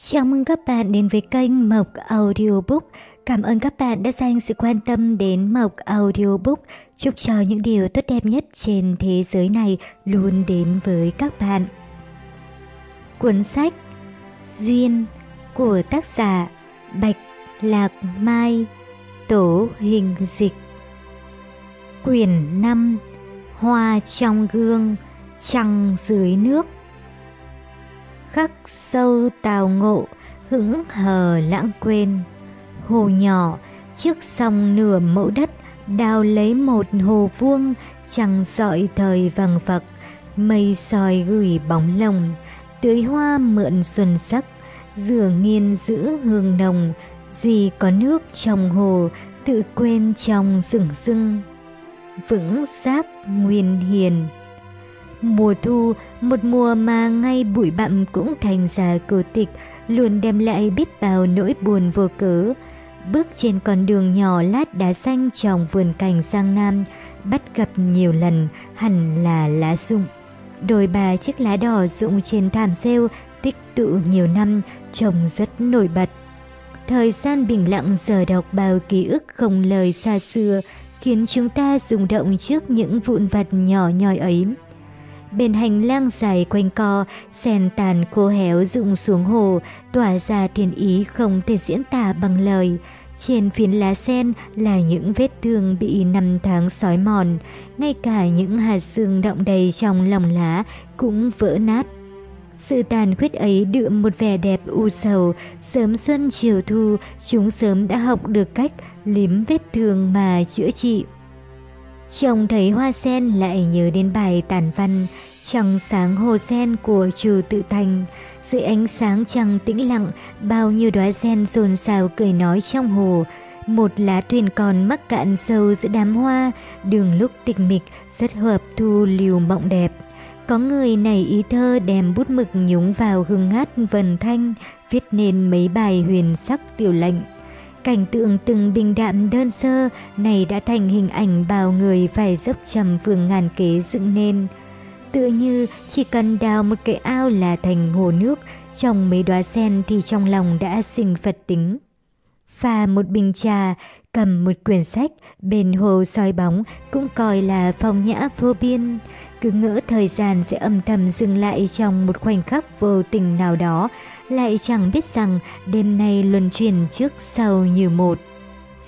Chào mừng các bạn đến với kênh Mộc Audiobook. Cảm ơn các bạn đã dành sự quan tâm đến Mộc Audiobook. Chúc cho những điều tốt đẹp nhất trên thế giới này luôn đến với các bạn. Cuốn sách Duyên của tác giả Bạch Lạc Mai Tổ hình dịch Quyển 5 Hoa trong gương, Trăng dưới nước khắc sâu tào ngộ, hững hờ lãng quên. Hồ nhỏ, trước sông nửa mẫu đất, đào lấy một hồ vuông, chẳng dọi thời vàng vặc, mây soi gửi bóng lồng, tưới hoa mượn xuân sắc, rửa nghiên giữ hương nồng, duy có nước trong hồ, tự quên trong rừng rưng. Vững giáp nguyên hiền Mùa thu, một mùa mà ngay bụi bặm cũng thành ra cổ tịch, luôn đem lại biết bao nỗi buồn vô cớ. Bước trên con đường nhỏ lát đá xanh trong vườn cảnh Giang Nam, bắt gặp nhiều lần, hẳn là lá rụng. Đôi ba chiếc lá đỏ rụng trên thảm rêu, tích tụ nhiều năm, trông rất nổi bật. Thời gian bình lặng giờ đọc bao ký ức không lời xa xưa, khiến chúng ta rung động trước những vụn vặt nhỏ nhoi ấy. Bên hành lang dài quanh co, sen tàn khô héo rụng xuống hồ, tỏa ra thiên ý không thể diễn tả bằng lời. Trên phiến lá sen là những vết thương bị năm tháng sói mòn, ngay cả những hạt xương động đầy trong lòng lá cũng vỡ nát. Sự tàn khuyết ấy đượm một vẻ đẹp u sầu, sớm xuân chiều thu, chúng sớm đã học được cách liếm vết thương mà chữa trị. Chồng thấy hoa sen lại nhớ đến bài tản văn Trăng sáng hồ sen của trừ tự thành. Dưới ánh sáng trăng tĩnh lặng, Bao nhiêu đóa sen rồn xào cười nói trong hồ. Một lá thuyền còn mắc cạn sâu giữa đám hoa, Đường lúc tịch mịch, rất hợp thu liều mộng đẹp. Có người này ý thơ đem bút mực nhúng vào hương ngát vần thanh, Viết nên mấy bài huyền sắc tiểu lệnh. Cảnh tượng từng bình đạm đơn sơ này đã thành hình ảnh bao người phải dốc trầm vương ngàn kế dựng nên. Tựa như chỉ cần đào một cái ao là thành hồ nước, trong mấy đóa sen thì trong lòng đã sinh Phật tính. Và một bình trà, cầm một quyển sách, bên hồ soi bóng cũng coi là phong nhã vô biên. Cứ ngỡ thời gian sẽ âm thầm dừng lại trong một khoảnh khắc vô tình nào đó, lại chẳng biết rằng đêm nay luân chuyển trước sau như một.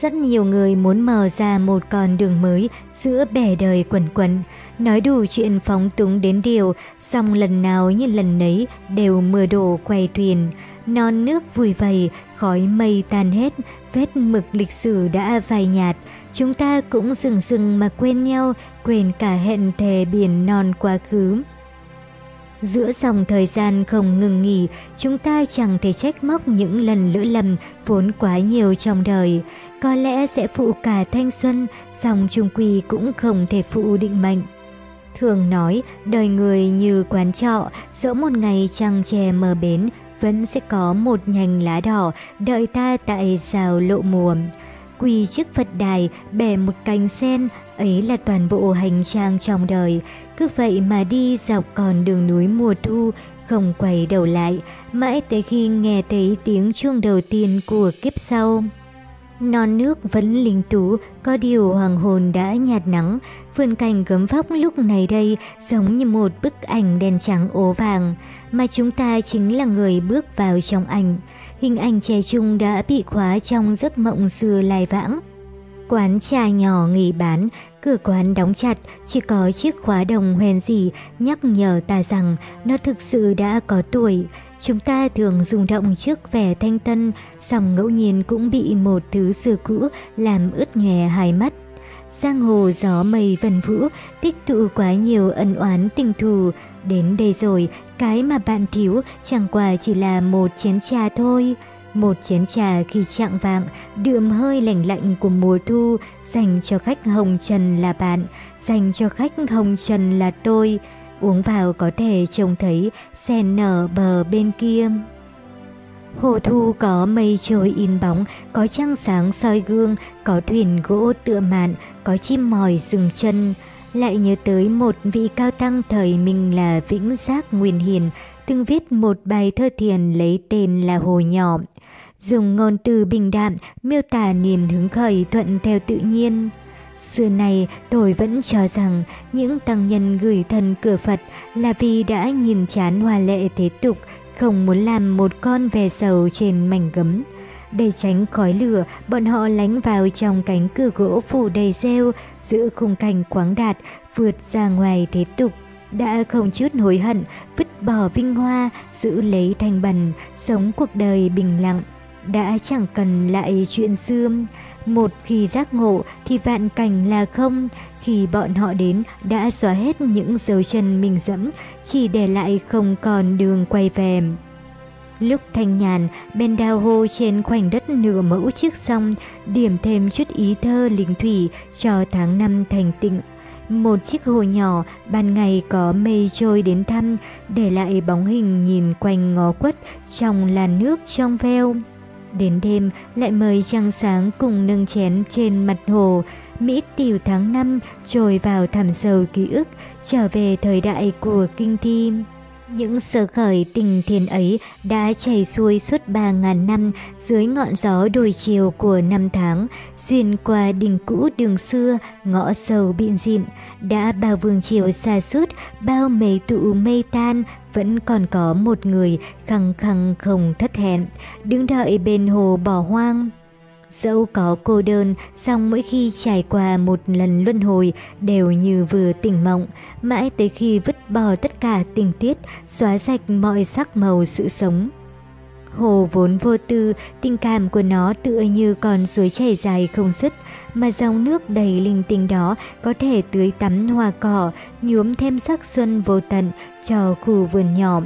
Rất nhiều người muốn mở ra một con đường mới giữa bể đời quần quần, nói đủ chuyện phóng túng đến điều, xong lần nào như lần nấy đều mưa đổ quay thuyền. Non nước vui vầy, khói mây tan hết, vết mực lịch sử đã phai nhạt. Chúng ta cũng dừng dừng mà quên nhau, quên cả hẹn thề biển non quá khứ. Giữa dòng thời gian không ngừng nghỉ, chúng ta chẳng thể trách móc những lần lỡ lầm vốn quá nhiều trong đời. Có lẽ sẽ phụ cả thanh xuân, dòng trung quỳ cũng không thể phụ định mệnh. Thường nói, đời người như quán trọ, dẫu một ngày trăng chè mờ bến, vẫn sẽ có một nhành lá đỏ đợi ta tại rào lộ mùa. Quỳ trước Phật đài, bẻ một cành sen, ấy là toàn bộ hành trang trong đời. Cứ vậy mà đi dọc con đường núi mùa thu, không quay đầu lại, mãi tới khi nghe thấy tiếng chuông đầu tiên của kiếp sau. Non nước vẫn linh tú, có điều hoàng hồn đã nhạt nắng, vườn cảnh gấm vóc lúc này đây giống như một bức ảnh đen trắng ố vàng, mà chúng ta chính là người bước vào trong ảnh. Hình ảnh trẻ trung đã bị khóa trong giấc mộng xưa lai vãng. Quán trà nhỏ nghỉ bán, cửa quán đóng chặt, chỉ có chiếc khóa đồng hoen gì nhắc nhở ta rằng nó thực sự đã có tuổi. Chúng ta thường rung động trước vẻ thanh tân, song ngẫu nhiên cũng bị một thứ xưa cũ làm ướt nhòe hai mắt. Giang hồ gió mây vần vũ, tích tụ quá nhiều ân oán tình thù. Đến đây rồi, cái mà bạn thiếu chẳng qua chỉ là một chén trà thôi. Một chén trà khi chạng vạng, đượm hơi lạnh lạnh của mùa thu, dành cho khách hồng trần là bạn, dành cho khách hồng trần là tôi. Uống vào có thể trông thấy sen nở bờ bên kia. Hồ thu có mây trôi in bóng, có trăng sáng soi gương, có thuyền gỗ tựa mạn, có chim mòi dừng chân. Lại nhớ tới một vị cao tăng thời mình là Vĩnh Giác Nguyên Hiền, từng viết một bài thơ thiền lấy tên là Hồ Nhỏ, dùng ngôn từ bình đạm miêu tả niềm hứng khởi thuận theo tự nhiên. Xưa này tôi vẫn cho rằng những tăng nhân gửi thần cửa Phật là vì đã nhìn chán hoa lệ thế tục, không muốn làm một con về sầu trên mảnh gấm. Để tránh khói lửa, bọn họ lánh vào trong cánh cửa gỗ phủ đầy rêu, giữ khung cảnh quáng đạt, vượt ra ngoài thế tục. Đã không chút hối hận, vứt bỏ vinh hoa, giữ lấy thanh bần, sống cuộc đời bình lặng. Đã chẳng cần lại chuyện xưa. Một khi giác ngộ thì vạn cảnh là không, khi bọn họ đến đã xóa hết những dấu chân mình dẫm, chỉ để lại không còn đường quay về. Lúc thanh nhàn, bên đào hô trên khoảnh đất nửa mẫu chiếc sông, điểm thêm chút ý thơ linh thủy cho tháng năm thành tịnh. Một chiếc hồ nhỏ, ban ngày có mây trôi đến thăm, để lại bóng hình nhìn quanh ngó quất trong làn nước trong veo. Đến đêm lại mời trăng sáng cùng nâng chén trên mặt hồ, Mỹ tiểu tháng năm trôi vào thẳm sâu ký ức, trở về thời đại của kinh thi. Những sơ khởi tình thiền ấy đã chảy xuôi suốt ba ngàn năm dưới ngọn gió đồi chiều của năm tháng, xuyên qua đình cũ đường xưa, ngõ sâu biện dịn, đã bao vương chiều xa suốt, bao mây tụ mây tan, vẫn còn có một người khăng khăng không thất hẹn, đứng đợi bên hồ bỏ hoang. Dẫu có cô đơn, song mỗi khi trải qua một lần luân hồi đều như vừa tỉnh mộng, mãi tới khi vứt bỏ tất cả tình tiết, xóa sạch mọi sắc màu sự sống. Hồ vốn vô tư, tình cảm của nó tựa như con suối chảy dài không dứt, mà dòng nước đầy linh tinh đó có thể tưới tắm hoa cỏ, nhuốm thêm sắc xuân vô tận cho khu vườn nhỏ.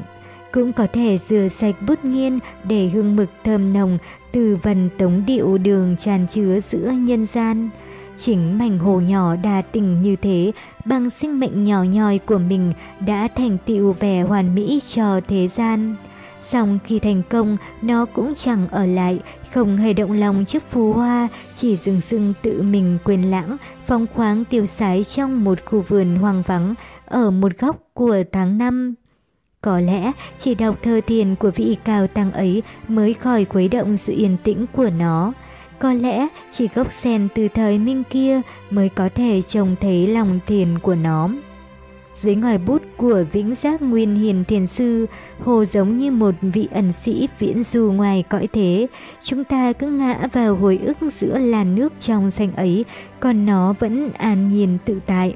Cũng có thể rửa sạch bút nghiên để hương mực thơm nồng từ vần tống điệu đường tràn chứa giữa nhân gian. Chính mảnh hồ nhỏ đa tình như thế, bằng sinh mệnh nhỏ nhoi của mình đã thành tựu vẻ hoàn mỹ cho thế gian. Xong khi thành công, nó cũng chẳng ở lại, không hề động lòng trước phù hoa, chỉ dừng dưng tự mình quên lãng, phong khoáng tiêu sái trong một khu vườn hoang vắng, ở một góc của tháng năm. Có lẽ chỉ đọc thơ thiền của vị cao tăng ấy mới khỏi khuấy động sự yên tĩnh của nó. Có lẽ chỉ gốc sen từ thời minh kia mới có thể trông thấy lòng thiền của nó. Dưới ngòi bút của Vĩnh Giác Nguyên Hiền Thiền Sư, Hồ giống như một vị ẩn sĩ viễn du ngoài cõi thế. Chúng ta cứ ngã vào hồi ức giữa làn nước trong xanh ấy, còn nó vẫn an nhiên tự tại.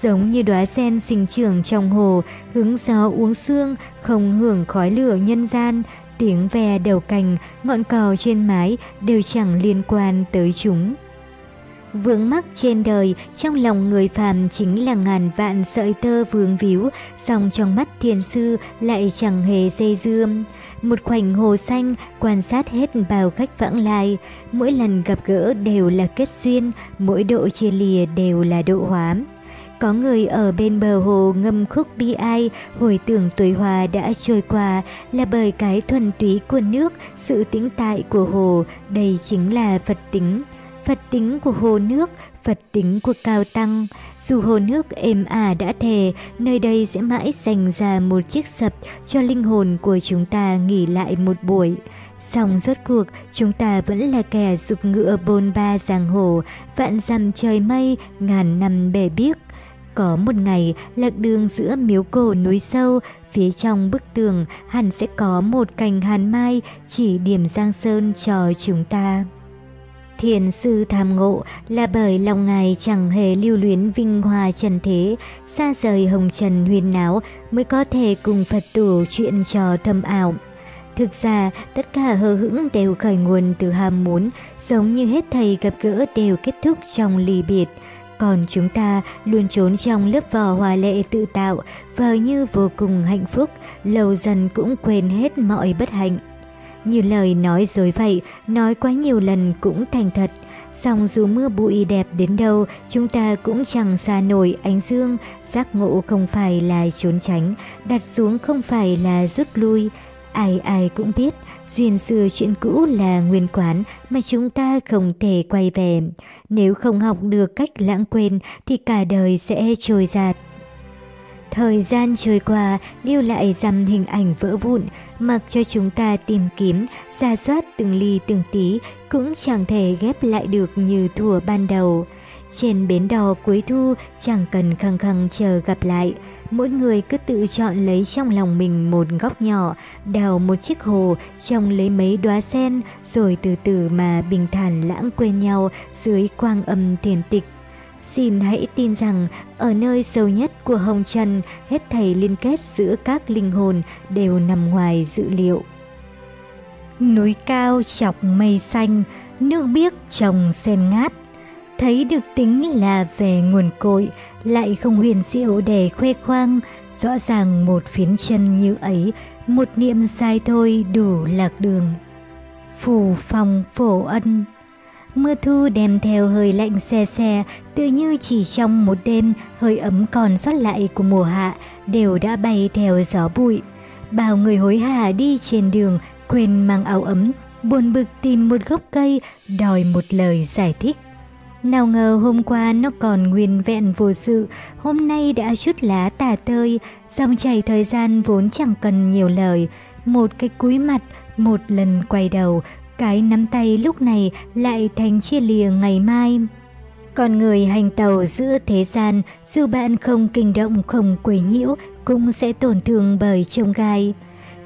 Giống như đóa sen sinh trưởng trong hồ, hứng gió uống sương, không hưởng khói lửa nhân gian, tiếng ve đầu cành, ngọn cò trên mái đều chẳng liên quan tới chúng. Vướng mắc trên đời, trong lòng người phàm chính là ngàn vạn sợi tơ vương víu, song trong mắt thiền sư lại chẳng hề dây dưa. Một khoảnh hồ xanh quan sát hết bao khách vãng lai, mỗi lần gặp gỡ đều là kết duyên, mỗi độ chia lìa đều là độ hóa. Có người ở bên bờ hồ ngâm khúc bi ai, hồi tưởng tuổi hòa đã trôi qua là bởi cái thuần túy của nước, sự tĩnh tại của hồ, đây chính là Phật tính. Phật tính của hồ nước, Phật tính của cao tăng. Dù hồ nước êm ả đã thề, nơi đây sẽ mãi dành ra một chiếc sập cho linh hồn của chúng ta nghỉ lại một buổi. Xong rốt cuộc, chúng ta vẫn là kẻ dục ngựa bôn ba giang hồ, vạn dằm trời mây, ngàn năm bể biếc. Có một ngày, lạc đường giữa miếu cổ núi sâu, phía trong bức tường hẳn sẽ có một cành hàn mai chỉ điểm giang sơn cho chúng ta. Thiền sư tham ngộ là bởi lòng ngài chẳng hề lưu luyến vinh hoa trần thế, xa rời hồng trần huyền náo mới có thể cùng Phật tử chuyện trò thâm ảo. Thực ra, tất cả hờ hững đều khởi nguồn từ ham muốn, giống như hết thầy gặp gỡ đều kết thúc trong ly biệt. Còn chúng ta luôn trốn trong lớp vỏ hòa lệ tự tạo, vờ như vô cùng hạnh phúc, lâu dần cũng quên hết mọi bất hạnh. Như lời nói dối vậy, nói quá nhiều lần cũng thành thật. Song dù mưa bụi đẹp đến đâu, chúng ta cũng chẳng xa nổi ánh dương, giác ngộ không phải là trốn tránh, đặt xuống không phải là rút lui. Ai ai cũng biết, duyên xưa chuyện cũ là nguyên quán mà chúng ta không thể quay về. Nếu không học được cách lãng quên thì cả đời sẽ trôi giạt. Thời gian trôi qua, lưu lại dằm hình ảnh vỡ vụn, mặc cho chúng ta tìm kiếm, ra soát từng ly từng tí, cũng chẳng thể ghép lại được như thủa ban đầu. Trên bến đò cuối thu, chẳng cần khăng khăng chờ gặp lại. Mỗi người cứ tự chọn lấy trong lòng mình một góc nhỏ, đào một chiếc hồ, trồng lấy mấy đóa sen, rồi từ từ mà bình thản lãng quên nhau dưới quang âm thiền tịch. Xin hãy tin rằng, ở nơi sâu nhất của hồng trần, hết thảy liên kết giữa các linh hồn đều nằm ngoài dự liệu. Núi cao chọc mây xanh, nước biếc trồng sen ngát. Thấy được tính là về nguồn cội, lại không huyền diệu để khoe khoang, rõ ràng một phiến chân như ấy, một niệm sai thôi đủ lạc đường. Phù phòng phổ ân Mưa thu đem theo hơi lạnh xe xe, tự như chỉ trong một đêm, hơi ấm còn sót lại của mùa hạ đều đã bay theo gió bụi. Bao người hối hả đi trên đường, quên mang áo ấm, buồn bực tìm một gốc cây, đòi một lời giải thích. Nào ngờ hôm qua nó còn nguyên vẹn vô sự, hôm nay đã chút lá tả tơi, dòng chảy thời gian vốn chẳng cần nhiều lời. Một cái cúi mặt, một lần quay đầu, cái nắm tay lúc này lại thành chia lìa ngày mai. Con người hành tàu giữa thế gian, dù bạn không kinh động không quấy nhiễu, cũng sẽ tổn thương bởi trông gai.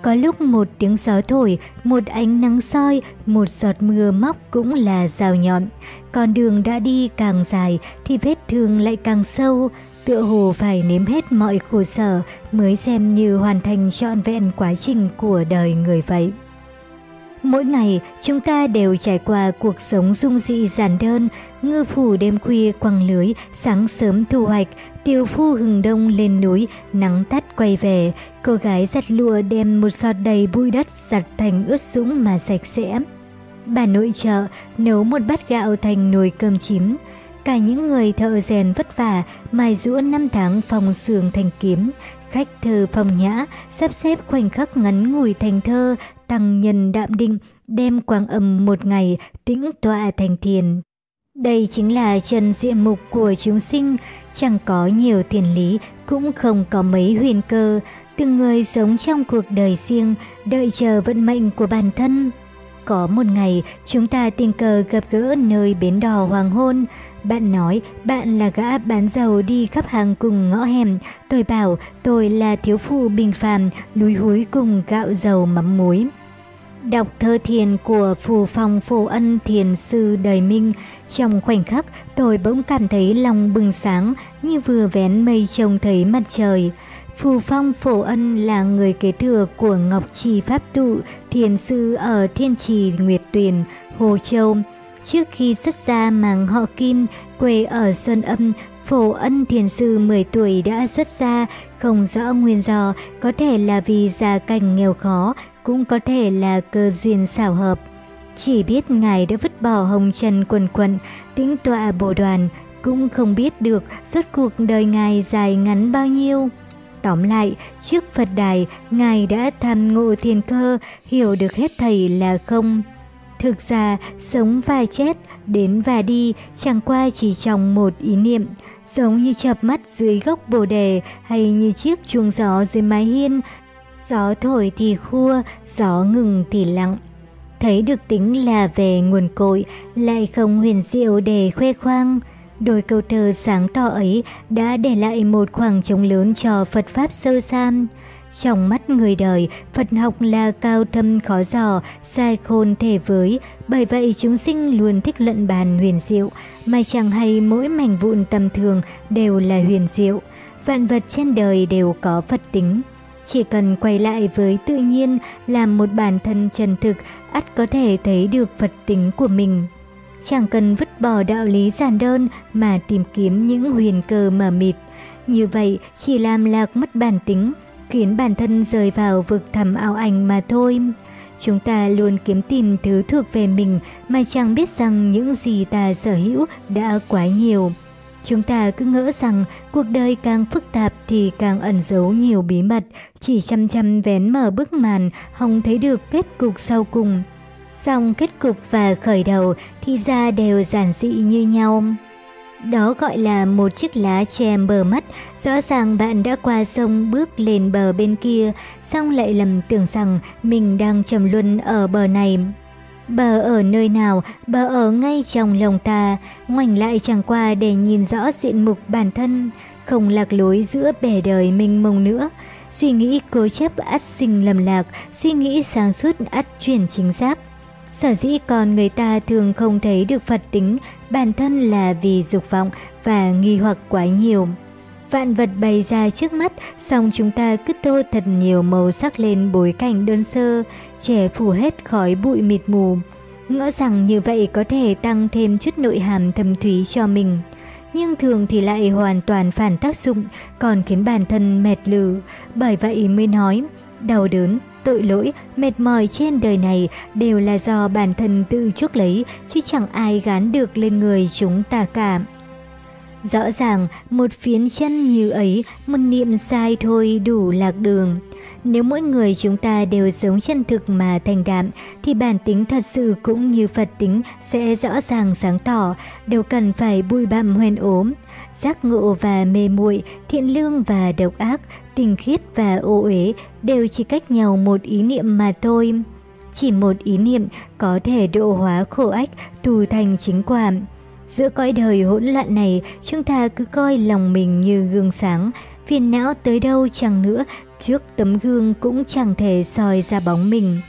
Có lúc một tiếng gió thổi, một ánh nắng soi, một giọt mưa móc cũng là rào nhọn. Con đường đã đi càng dài thì vết thương lại càng sâu. Tựa hồ phải nếm hết mọi khổ sở mới xem như hoàn thành trọn vẹn quá trình của đời người vậy. Mỗi ngày, chúng ta đều trải qua cuộc sống dung dị giản đơn, ngư phủ đêm khuya quăng lưới, sáng sớm thu hoạch, tiêu phu hừng đông lên núi, nắng tắt quay về, cô gái giặt lụa đem một giọt đầy bụi đất giặt thành ướt sũng mà sạch sẽ. Bà nội trợ nấu một bát gạo thành nồi cơm chín, cả những người thợ rèn vất vả, mài rũa năm tháng phòng sườn thành kiếm, khách thơ phong nhã, sắp xếp khoảnh khắc ngắn ngủi thành thơ, tăng nhân đạm định, đem quang âm một ngày tĩnh tọa thành thiền. Đây chính là chân diện mục của chúng sinh, chẳng có nhiều tiền lý, cũng không có mấy huyền cơ, từng người sống trong cuộc đời riêng, đợi chờ vận mệnh của bản thân. Có một ngày, chúng ta tình cờ gặp gỡ nơi bến đò hoàng hôn. Bạn nói bạn là gã bán dầu đi khắp hàng cùng ngõ hẻm. Tôi bảo tôi là thiếu phụ bình phàm, lúi húi cùng gạo dầu mắm muối. Đọc thơ thiền của Phù Phong Phổ Ân Thiền Sư Đời Minh, trong khoảnh khắc tôi bỗng cảm thấy lòng bừng sáng như vừa vén mây trông thấy mặt trời. Phù Phong Phổ Ân là người kế thừa của Ngọc Trì Pháp Tụ, thiền sư ở Thiên Trì Nguyệt Tuyền, Hồ Châu. Trước khi xuất gia mang họ Kim, quê ở Sơn Âm, Phổ Ân Thiền Sư 10 tuổi đã xuất gia, không rõ nguyên do, có thể là vì gia cảnh nghèo khó, cũng có thể là cơ duyên xảo hợp. Chỉ biết Ngài đã vứt bỏ hồng trần quần quận, tĩnh tọa bồ đoàn, cũng không biết được suốt cuộc đời Ngài dài ngắn bao nhiêu. Tóm lại, trước Phật đài, Ngài đã tham ngộ thiên cơ, hiểu được hết thầy là không. Thực ra, sống và chết, đến và đi, chẳng qua chỉ trong một ý niệm, giống như chập mắt dưới gốc bồ đề hay như chiếc chuông gió dưới mái hiên, Gió thổi thì khua, gió ngừng thì lặng. Thấy được tính là về nguồn cội, lại không huyền diệu để khoe khoang. Đôi câu thơ sáng tỏ ấy đã để lại một khoảng trống lớn cho Phật Pháp sơ sam. Trong mắt người đời, Phật học là cao thâm khó dò, sai khôn thể với, bởi vậy chúng sinh luôn thích luận bàn huyền diệu, mà chẳng hay mỗi mảnh vụn tầm thường đều là huyền diệu. Vạn vật trên đời đều có Phật tính. Chỉ cần quay lại với tự nhiên, làm một bản thân chân thực, ắt có thể thấy được Phật tính của mình. Chẳng cần vứt bỏ đạo lý giản đơn mà tìm kiếm những huyền cơ mờ mịt. Như vậy chỉ làm lạc mất bản tính, khiến bản thân rời vào vực thẳm ảo ảnh mà thôi. Chúng ta luôn kiếm tìm thứ thuộc về mình mà chẳng biết rằng những gì ta sở hữu đã quá nhiều. Chúng ta cứ ngỡ rằng cuộc đời càng phức tạp thì càng ẩn giấu nhiều bí mật, chỉ chăm chăm vén mở bức màn, không thấy được kết cục sau cùng. Xong kết cục và khởi đầu thì ra đều giản dị như nhau. Đó gọi là một chiếc lá che bờ mắt, rõ ràng bạn đã qua sông bước lên bờ bên kia, xong lại lầm tưởng rằng mình đang trầm luân ở bờ này. Bờ ở nơi nào, bờ ở ngay trong lòng ta, ngoảnh lại chẳng qua để nhìn rõ diện mục bản thân, không lạc lối giữa bể đời mênh mông nữa. Suy nghĩ cố chấp ắt sinh lầm lạc, suy nghĩ sáng suốt ắt chuyển chính xác. Sở dĩ còn người ta thường không thấy được Phật tính bản thân là vì dục vọng và nghi hoặc quá nhiều. Vạn vật bày ra trước mắt, xong chúng ta cứ tô thật nhiều màu sắc lên bối cảnh đơn sơ, trẻ phủ hết khói bụi mịt mù. Ngỡ rằng như vậy có thể tăng thêm chút nội hàm thâm thúy cho mình. Nhưng thường thì lại hoàn toàn phản tác dụng, còn khiến bản thân mệt lử. Bởi vậy mới nói, đau đớn, tội lỗi, mệt mỏi trên đời này đều là do bản thân tự chuốc lấy, chứ chẳng ai gán được lên người chúng ta cả. Rõ ràng, một phiến chân như ấy, một niệm sai thôi đủ lạc đường. Nếu mỗi người chúng ta đều sống chân thực mà thành đạm, thì bản tính thật sự cũng như Phật tính sẽ rõ ràng sáng tỏ, đều cần phải bụi bặm hoen ốm. Giác ngộ và mê muội, thiện lương và độc ác, tình khiết và ô uế đều chỉ cách nhau một ý niệm mà thôi. Chỉ một ý niệm có thể độ hóa khổ ách, tù thành chính quả. Giữa cõi đời hỗn loạn này, chúng ta cứ coi lòng mình như gương sáng, phiền não tới đâu chẳng nữa, trước tấm gương cũng chẳng thể soi ra bóng mình.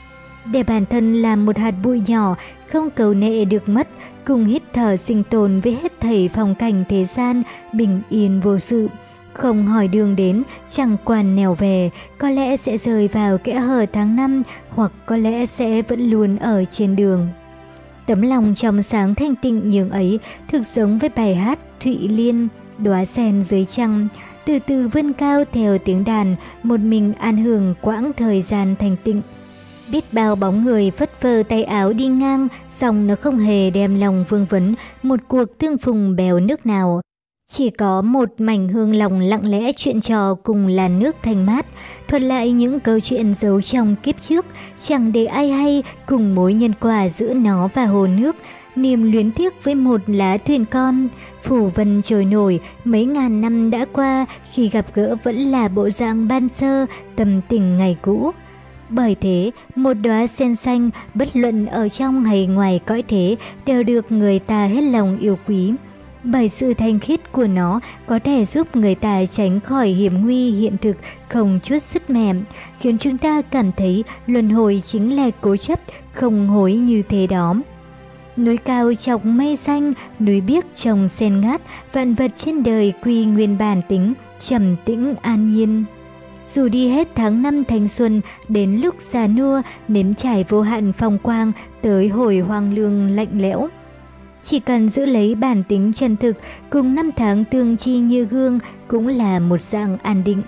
Để bản thân làm một hạt bụi nhỏ, không cầu nệ được mất, cùng hít thở sinh tồn với hết thảy phong cảnh thế gian, bình yên vô sự. Không hỏi đường đến, chẳng quan nèo về, có lẽ sẽ rời vào kẽ hở tháng năm, hoặc có lẽ sẽ vẫn luôn ở trên đường. Tấm lòng trong sáng thanh tịnh nhường ấy thực giống với bài hát Thụy Liên, đóa sen dưới trăng, từ từ vươn cao theo tiếng đàn, một mình an hưởng quãng thời gian thanh tịnh. Biết bao bóng người phất phơ tay áo đi ngang, song nó không hề đem lòng vương vấn một cuộc tương phùng bèo nước nào. Chỉ có một mảnh hương lòng lặng lẽ chuyện trò cùng làn nước thanh mát, thuật lại những câu chuyện giấu trong kiếp trước, chẳng để ai hay cùng mối nhân quả giữa nó và hồ nước, niềm luyến tiếc với một lá thuyền con. Phủ vân trồi nổi, mấy ngàn năm đã qua, khi gặp gỡ vẫn là bộ dạng ban sơ, tâm tình ngày cũ. Bởi thế, một đóa sen xanh, bất luận ở trong hay ngoài cõi thế, đều được người ta hết lòng yêu quý bởi sự thanh khiết của nó có thể giúp người ta tránh khỏi hiểm nguy hiện thực không chút sức mềm, khiến chúng ta cảm thấy luân hồi chính là cố chấp, không hối như thế đó. Núi cao chọc mây xanh, núi biếc trồng sen ngát, vạn vật trên đời quy nguyên bản tính, trầm tĩnh an nhiên. Dù đi hết tháng năm thanh xuân, đến lúc già nua, nếm trải vô hạn phong quang, tới hồi hoang lương lạnh lẽo. Chỉ cần giữ lấy bản tính chân thực cùng năm tháng tương chi như gương cũng là một dạng an định.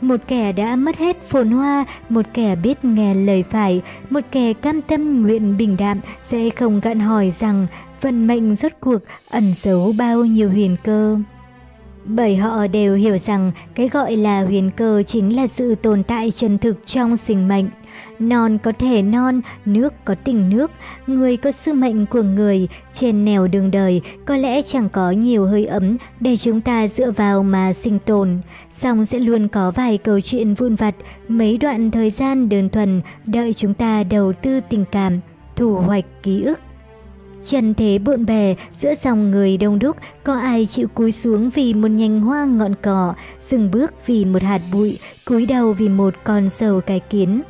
Một kẻ đã mất hết phồn hoa, một kẻ biết nghe lời phải, một kẻ cam tâm nguyện bình đạm sẽ không gặn hỏi rằng vận mệnh rốt cuộc ẩn giấu bao nhiêu huyền cơ. Bởi họ đều hiểu rằng cái gọi là huyền cơ chính là sự tồn tại chân thực trong sinh mệnh. Non có thể non, nước có tình nước, người có sư mệnh của người, trên nẻo đường đời có lẽ chẳng có nhiều hơi ấm để chúng ta dựa vào mà sinh tồn. Xong sẽ luôn có vài câu chuyện vụn vặt, mấy đoạn thời gian đơn thuần đợi chúng ta đầu tư tình cảm, thủ hoạch ký ức. Trần thế bộn bề, giữa dòng người đông đúc, có ai chịu cúi xuống vì một nhành hoa ngọn cỏ, dừng bước vì một hạt bụi, cúi đầu vì một con sầu cái kiến.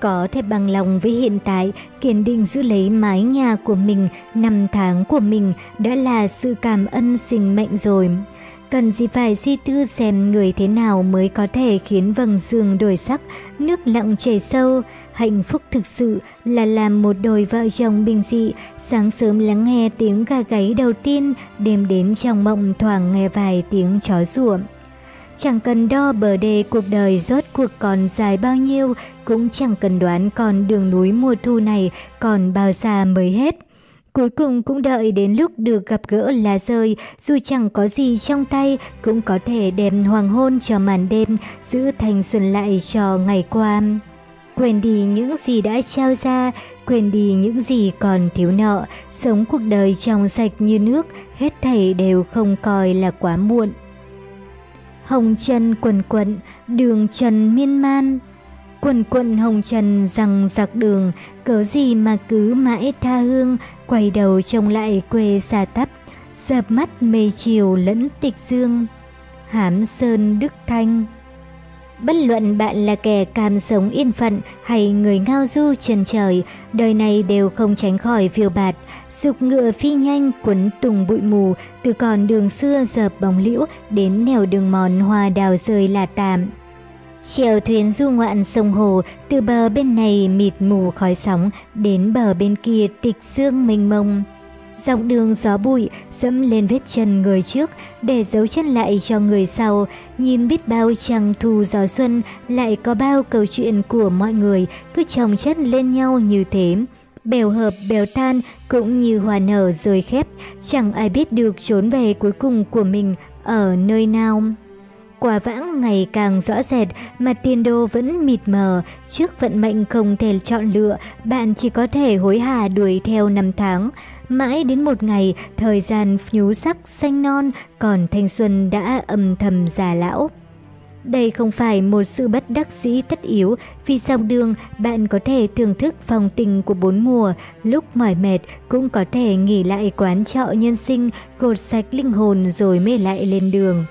Có thể bằng lòng với hiện tại, kiên định giữ lấy mái nhà của mình, năm tháng của mình đã là sự cảm ân sinh mệnh rồi. Cần gì phải suy tư xem người thế nào mới có thể khiến vầng dương đổi sắc, nước lặng chảy sâu. Hạnh phúc thực sự là làm một đôi vợ chồng bình dị, sáng sớm lắng nghe tiếng gà gáy đầu tiên, đêm đến trong mộng thoảng nghe vài tiếng chó sủa. Chẳng cần đo bờ đê cuộc đời rốt cuộc còn dài bao nhiêu, cũng chẳng cần đoán còn đường núi mùa thu này còn bao xa mới hết. Cuối cùng cũng đợi đến lúc được gặp gỡ là rơi, dù chẳng có gì trong tay, cũng có thể đem hoàng hôn cho màn đêm, giữ thành xuân lại cho ngày qua quên đi những gì đã trao ra, quên đi những gì còn thiếu nợ, sống cuộc đời trong sạch như nước, hết thảy đều không coi là quá muộn. Hồng Trần quần quận, đường trần miên man. Quần quận hồng trần rằng giặc đường, cớ gì mà cứ mãi tha hương, quay đầu trông lại quê xa tắp, dập mắt mây chiều lẫn tịch dương. Hám Sơn Đức Thanh Bất luận bạn là kẻ cam sống yên phận hay người ngao du trần trời, đời này đều không tránh khỏi phiêu bạt. Dục ngựa phi nhanh quấn tùng bụi mù, từ còn đường xưa dợp bóng liễu đến nẻo đường mòn hoa đào rơi là tạm. Chèo thuyền du ngoạn sông hồ, từ bờ bên này mịt mù khói sóng, đến bờ bên kia tịch dương mênh mông. Dọc đường gió bụi, dẫm lên vết chân người trước để giấu chân lại cho người sau. Nhìn biết bao trăng thu gió xuân, lại có bao câu chuyện của mọi người cứ chồng chất lên nhau như thế. Bèo hợp bèo tan cũng như hòa nở rồi khép, chẳng ai biết được trốn về cuối cùng của mình ở nơi nào. Quả vãng ngày càng rõ rệt mà tiền đô vẫn mịt mờ, trước vận mệnh không thể chọn lựa, bạn chỉ có thể hối hả đuổi theo năm tháng. Mãi đến một ngày, thời gian nhú sắc xanh non, còn thanh xuân đã âm thầm già lão. Đây không phải một sự bất đắc dĩ tất yếu, vì dọc đường bạn có thể thưởng thức phong tình của bốn mùa, lúc mỏi mệt cũng có thể nghỉ lại quán trọ nhân sinh, gột sạch linh hồn rồi mê lại lên đường.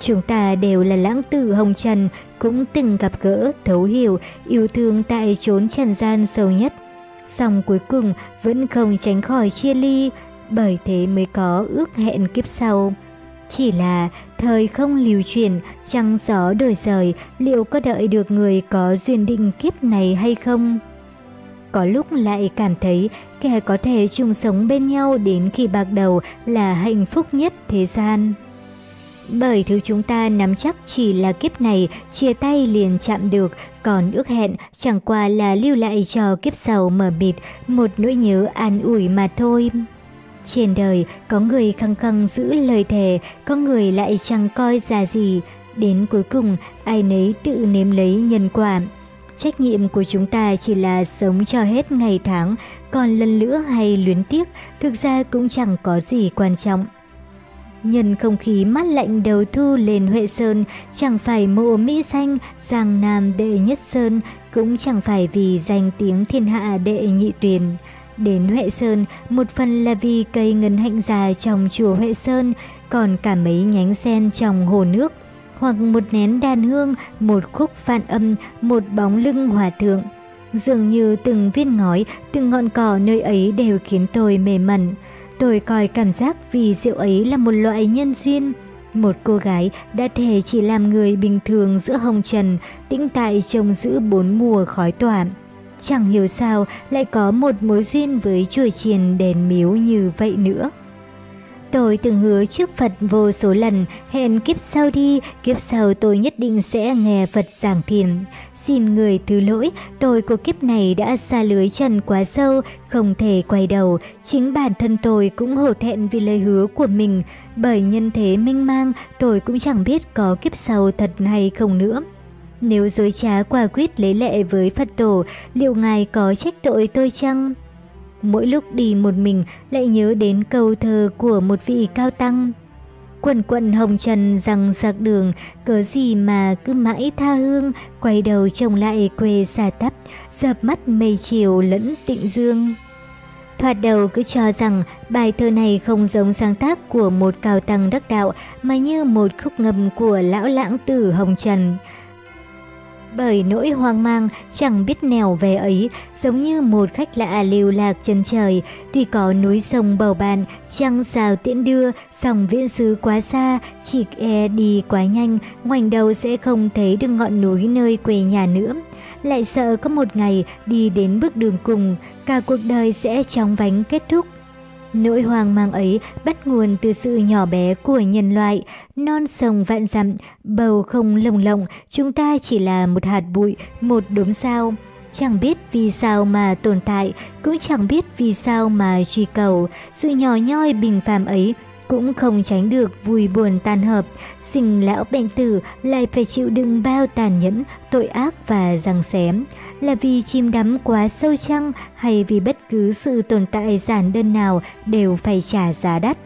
Chúng ta đều là lãng tử hồng trần, cũng từng gặp gỡ, thấu hiểu, yêu thương tại chốn trần gian sâu nhất xong cuối cùng vẫn không tránh khỏi chia ly, bởi thế mới có ước hẹn kiếp sau. Chỉ là thời không lưu chuyển, trăng gió đổi rời, liệu có đợi được người có duyên định kiếp này hay không? Có lúc lại cảm thấy kẻ có thể chung sống bên nhau đến khi bạc đầu là hạnh phúc nhất thế gian. Bởi thứ chúng ta nắm chắc chỉ là kiếp này, chia tay liền chạm được, còn ước hẹn chẳng qua là lưu lại cho kiếp sau mở mịt, một nỗi nhớ an ủi mà thôi. Trên đời, có người khăng khăng giữ lời thề, có người lại chẳng coi ra gì. Đến cuối cùng, ai nấy tự nếm lấy nhân quả. Trách nhiệm của chúng ta chỉ là sống cho hết ngày tháng, còn lần nữa hay luyến tiếc, thực ra cũng chẳng có gì quan trọng. Nhân không khí mát lạnh đầu thu lên Huệ Sơn, chẳng phải mộ Mỹ Xanh, Giang Nam đệ nhất Sơn, cũng chẳng phải vì danh tiếng thiên hạ đệ nhị tuyền. Đến Huệ Sơn, một phần là vì cây ngân hạnh già trong chùa Huệ Sơn, còn cả mấy nhánh sen trong hồ nước, hoặc một nén đàn hương, một khúc phạn âm, một bóng lưng hòa thượng. Dường như từng viên ngói, từng ngọn cỏ nơi ấy đều khiến tôi mê mẩn. Tôi coi cảm giác vì rượu ấy là một loại nhân duyên. Một cô gái đã thể chỉ làm người bình thường giữa hồng trần, tĩnh tại trông giữ bốn mùa khói tỏa. Chẳng hiểu sao lại có một mối duyên với chùa chiền đèn miếu như vậy nữa. Tôi từng hứa trước Phật vô số lần, hẹn kiếp sau đi, kiếp sau tôi nhất định sẽ nghe Phật giảng thiền. Xin người thứ lỗi, tôi của kiếp này đã xa lưới trần quá sâu, không thể quay đầu. Chính bản thân tôi cũng hổ thẹn vì lời hứa của mình, bởi nhân thế minh mang, tôi cũng chẳng biết có kiếp sau thật hay không nữa. Nếu dối trá quả quyết lấy lệ với Phật tổ, liệu ngài có trách tội tôi chăng? Mỗi lúc đi một mình lại nhớ đến câu thơ của một vị cao tăng. Quần quận hồng trần rằng giặc đường, cớ gì mà cứ mãi tha hương, quay đầu trông lại quê xa tắp, dập mắt mây chiều lẫn tịnh dương. Thoạt đầu cứ cho rằng bài thơ này không giống sáng tác của một cao tăng đắc đạo mà như một khúc ngầm của lão lãng tử Hồng Trần bởi nỗi hoang mang chẳng biết nẻo về ấy, giống như một khách lạ lưu lạc chân trời, tuy có núi sông bầu bàn, trăng sao tiễn đưa, dòng viễn xứ quá xa, chỉ e đi quá nhanh, ngoảnh đầu sẽ không thấy được ngọn núi nơi quê nhà nữa. Lại sợ có một ngày đi đến bước đường cùng, cả cuộc đời sẽ chóng vánh kết thúc. Nỗi hoang mang ấy bắt nguồn từ sự nhỏ bé của nhân loại, non sông vạn dặm, bầu không lồng lộng, chúng ta chỉ là một hạt bụi, một đốm sao. Chẳng biết vì sao mà tồn tại, cũng chẳng biết vì sao mà truy cầu. Sự nhỏ nhoi bình phàm ấy, cũng không tránh được vui buồn tan hợp, sinh lão bệnh tử lại phải chịu đựng bao tàn nhẫn, tội ác và răng xém. Là vì chim đắm quá sâu chăng hay vì bất cứ sự tồn tại giản đơn nào đều phải trả giá đắt?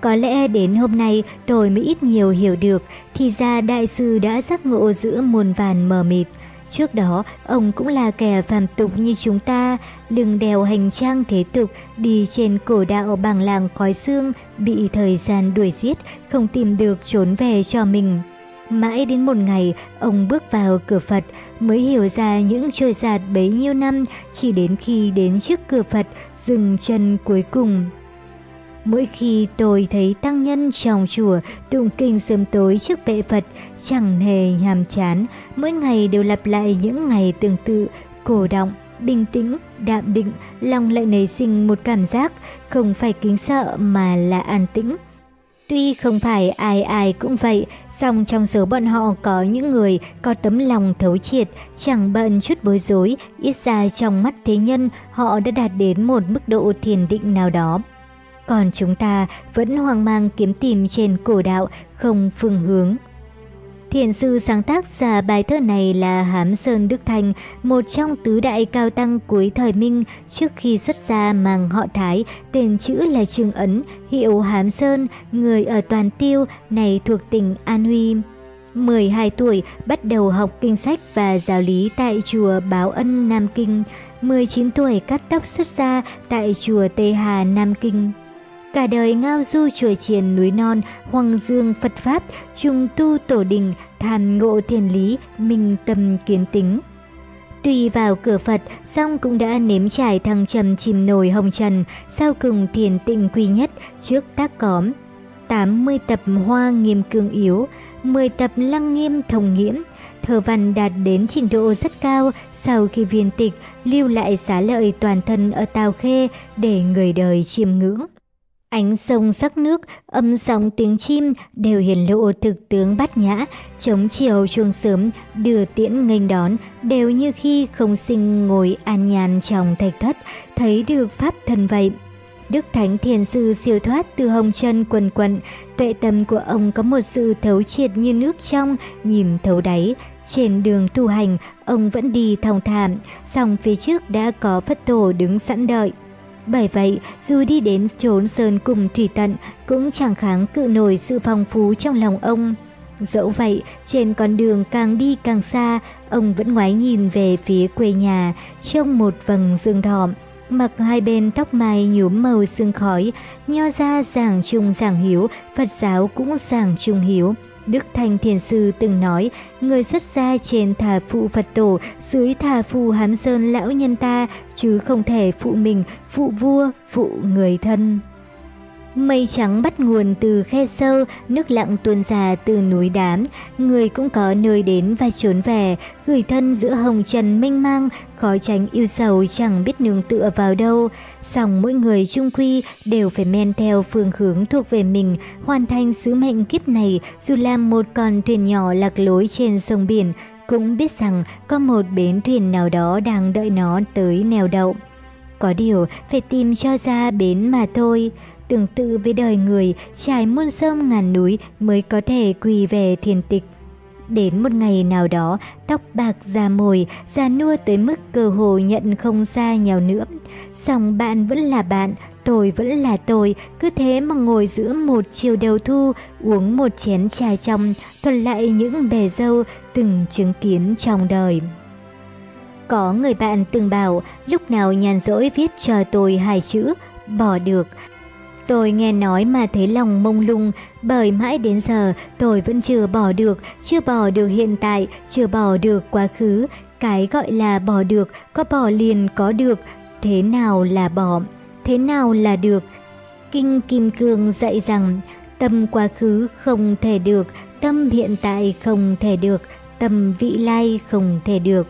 Có lẽ đến hôm nay tôi mới ít nhiều hiểu được, thì ra đại sư đã giác ngộ giữa muôn vàn mờ mịt. Trước đó, ông cũng là kẻ phàm tục như chúng ta, lưng đèo hành trang thế tục, đi trên cổ đạo bằng làng khói xương, bị thời gian đuổi giết, không tìm được trốn về cho mình. Mãi đến một ngày, ông bước vào cửa Phật, mới hiểu ra những trôi giạt bấy nhiêu năm, chỉ đến khi đến trước cửa Phật, dừng chân cuối cùng. Mỗi khi tôi thấy tăng nhân trong chùa tụng kinh sớm tối trước bệ Phật, chẳng hề nhàm chán, mỗi ngày đều lặp lại những ngày tương tự, cổ động, bình tĩnh, đạm định, lòng lại nảy sinh một cảm giác không phải kính sợ mà là an tĩnh. Tuy không phải ai ai cũng vậy, song trong số bọn họ có những người có tấm lòng thấu triệt, chẳng bận chút bối rối, ít ra trong mắt thế nhân họ đã đạt đến một mức độ thiền định nào đó còn chúng ta vẫn hoang mang kiếm tìm trên cổ đạo, không phương hướng. Thiền sư sáng tác ra bài thơ này là Hám Sơn Đức Thành, một trong tứ đại cao tăng cuối thời Minh trước khi xuất gia mang họ Thái, tên chữ là Trương Ấn, hiệu Hám Sơn, người ở Toàn Tiêu, này thuộc tỉnh An Huy. 12 tuổi bắt đầu học kinh sách và giáo lý tại chùa Báo Ân Nam Kinh, 19 tuổi cắt tóc xuất gia tại chùa Tê Hà Nam Kinh. Cả đời ngao du chùa chiền núi non, hoàng dương Phật Pháp, trùng tu tổ đình, tham ngộ thiền lý, minh tâm kiến tính. Tuy vào cửa Phật, song cũng đã nếm trải thăng trầm chìm nổi hồng trần, sau cùng thiền tịnh quy nhất trước tác cóm. 80 tập hoa nghiêm cương yếu, 10 tập lăng nghiêm thông nghiễm, thờ văn đạt đến trình độ rất cao sau khi viên tịch lưu lại xá lợi toàn thân ở Tào Khê để người đời chiêm ngưỡng. Ánh sông sắc nước, âm sóng tiếng chim đều hiển lộ thực tướng bát nhã, chống chiều chuông sớm, đưa tiễn nghênh đón, đều như khi không sinh ngồi an nhàn trong thạch thất, thấy được pháp thân vậy. Đức Thánh Thiền Sư siêu thoát từ hồng chân quần quận, tuệ tâm của ông có một sự thấu triệt như nước trong, nhìn thấu đáy. Trên đường tu hành, ông vẫn đi thong thảm song phía trước đã có Phật tổ đứng sẵn đợi. Bởi vậy, dù đi đến trốn sơn cùng thủy tận, cũng chẳng kháng cự nổi sự phong phú trong lòng ông. Dẫu vậy, trên con đường càng đi càng xa, ông vẫn ngoái nhìn về phía quê nhà, trong một vầng dương đỏ, mặc hai bên tóc mai nhuốm màu sương khói, nho ra giảng trung giảng hiếu, Phật giáo cũng giảng trung hiếu. Đức Thanh Thiền Sư từng nói, người xuất gia trên thà phụ Phật tổ, dưới thà phụ hám sơn lão nhân ta, chứ không thể phụ mình, phụ vua, phụ người thân. Mây trắng bắt nguồn từ khe sâu, nước lặng tuôn ra từ núi đám, người cũng có nơi đến và trốn về, gửi thân giữa hồng trần mênh mang, khó tránh yêu sầu chẳng biết nương tựa vào đâu. Song mỗi người chung quy đều phải men theo phương hướng thuộc về mình, hoàn thành sứ mệnh kiếp này dù làm một con thuyền nhỏ lạc lối trên sông biển, cũng biết rằng có một bến thuyền nào đó đang đợi nó tới neo đậu. Có điều phải tìm cho ra bến mà thôi. Tương tự với đời người, trải muôn sông ngàn núi mới có thể quỳ về thiền tịch. Đến một ngày nào đó, tóc bạc già mồi, già nua tới mức cơ hồ nhận không ra nhau nữa. Xong bạn vẫn là bạn, tôi vẫn là tôi, cứ thế mà ngồi giữa một chiều đầu thu, uống một chén trà trong, thuật lại những bề dâu từng chứng kiến trong đời. Có người bạn từng bảo, lúc nào nhàn rỗi viết cho tôi hai chữ, bỏ được, Tôi nghe nói mà thấy lòng mông lung, bởi mãi đến giờ tôi vẫn chưa bỏ được, chưa bỏ được hiện tại, chưa bỏ được quá khứ. Cái gọi là bỏ được, có bỏ liền có được, thế nào là bỏ, thế nào là được. Kinh Kim Cương dạy rằng, tâm quá khứ không thể được, tâm hiện tại không thể được, tâm vị lai không thể được.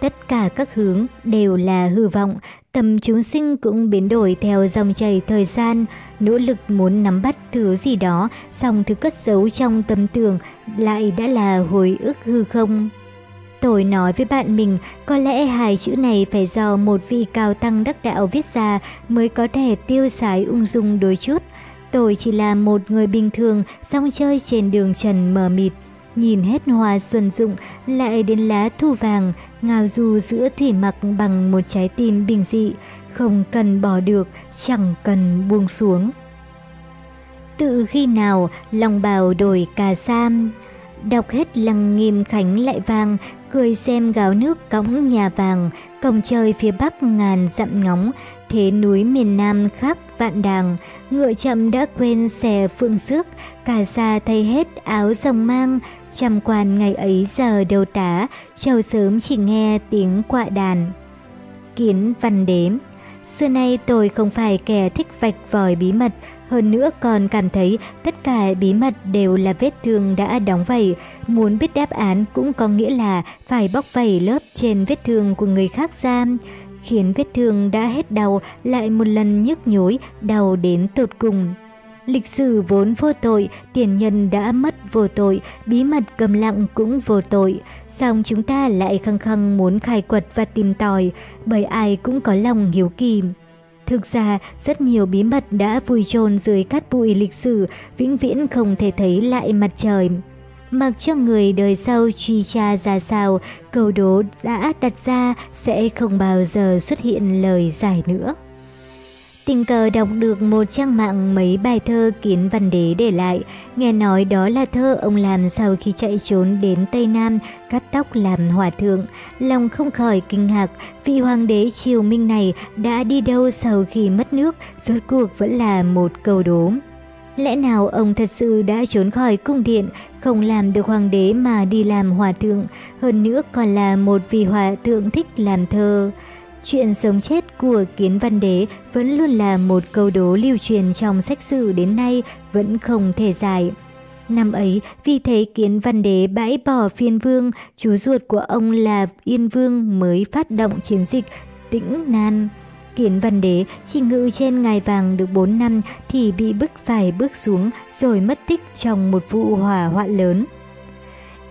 Tất cả các hướng đều là hư vọng, tâm chúng sinh cũng biến đổi theo dòng chảy thời gian, nỗ lực muốn nắm bắt thứ gì đó, song thứ cất giấu trong tâm tưởng lại đã là hồi ức hư không. Tôi nói với bạn mình, có lẽ hai chữ này phải do một vị cao tăng đắc đạo viết ra mới có thể tiêu xài ung dung đôi chút. Tôi chỉ là một người bình thường, song chơi trên đường trần mờ mịt. Nhìn hết hoa xuân dụng, lại đến lá thu vàng, ngào du giữa thủy mặc bằng một trái tim bình dị, không cần bỏ được, chẳng cần buông xuống. Tự khi nào lòng bào đổi cà sam, đọc hết lăng nghiêm khánh lại vang, cười xem gáo nước cõng nhà vàng, cổng trời phía bắc ngàn dặm ngóng, thế núi miền Nam khác vạn đàng, ngựa chậm đã quên xè phượng xước, cả xa thay hết áo rồng mang, trăm quan ngày ấy giờ đâu tá, trâu sớm chỉ nghe tiếng quạ đàn. Kiến văn đếm Xưa nay tôi không phải kẻ thích vạch vòi bí mật, hơn nữa còn cảm thấy tất cả bí mật đều là vết thương đã đóng vẩy. Muốn biết đáp án cũng có nghĩa là phải bóc vẩy lớp trên vết thương của người khác ra khiến vết thương đã hết đau lại một lần nhức nhối, đau đến tột cùng. Lịch sử vốn vô tội, tiền nhân đã mất vô tội, bí mật cầm lặng cũng vô tội. Xong chúng ta lại khăng khăng muốn khai quật và tìm tòi, bởi ai cũng có lòng hiếu kỳ. Thực ra, rất nhiều bí mật đã vùi chôn dưới cát bụi lịch sử, vĩnh viễn không thể thấy lại mặt trời mặc cho người đời sau truy tra ra sao, câu đố đã đặt ra sẽ không bao giờ xuất hiện lời giải nữa. Tình cờ đọc được một trang mạng mấy bài thơ kiến văn đế để lại, nghe nói đó là thơ ông làm sau khi chạy trốn đến Tây Nam cắt tóc làm hòa thượng. Lòng không khỏi kinh ngạc, vị hoàng đế triều minh này đã đi đâu sau khi mất nước, rốt cuộc vẫn là một câu đố. Lẽ nào ông thật sự đã trốn khỏi cung điện, không làm được hoàng đế mà đi làm hòa thượng, hơn nữa còn là một vị hòa thượng thích làm thơ. Chuyện sống chết của Kiến Văn Đế vẫn luôn là một câu đố lưu truyền trong sách sử đến nay vẫn không thể giải. Năm ấy, vì thế Kiến Văn Đế bãi bỏ phiên vương, chú ruột của ông là Yên Vương mới phát động chiến dịch Tĩnh Nan. Kiến Văn Đế chỉ ngự trên ngai vàng được 4 năm thì bị bức phải bước xuống rồi mất tích trong một vụ hỏa hoạn lớn.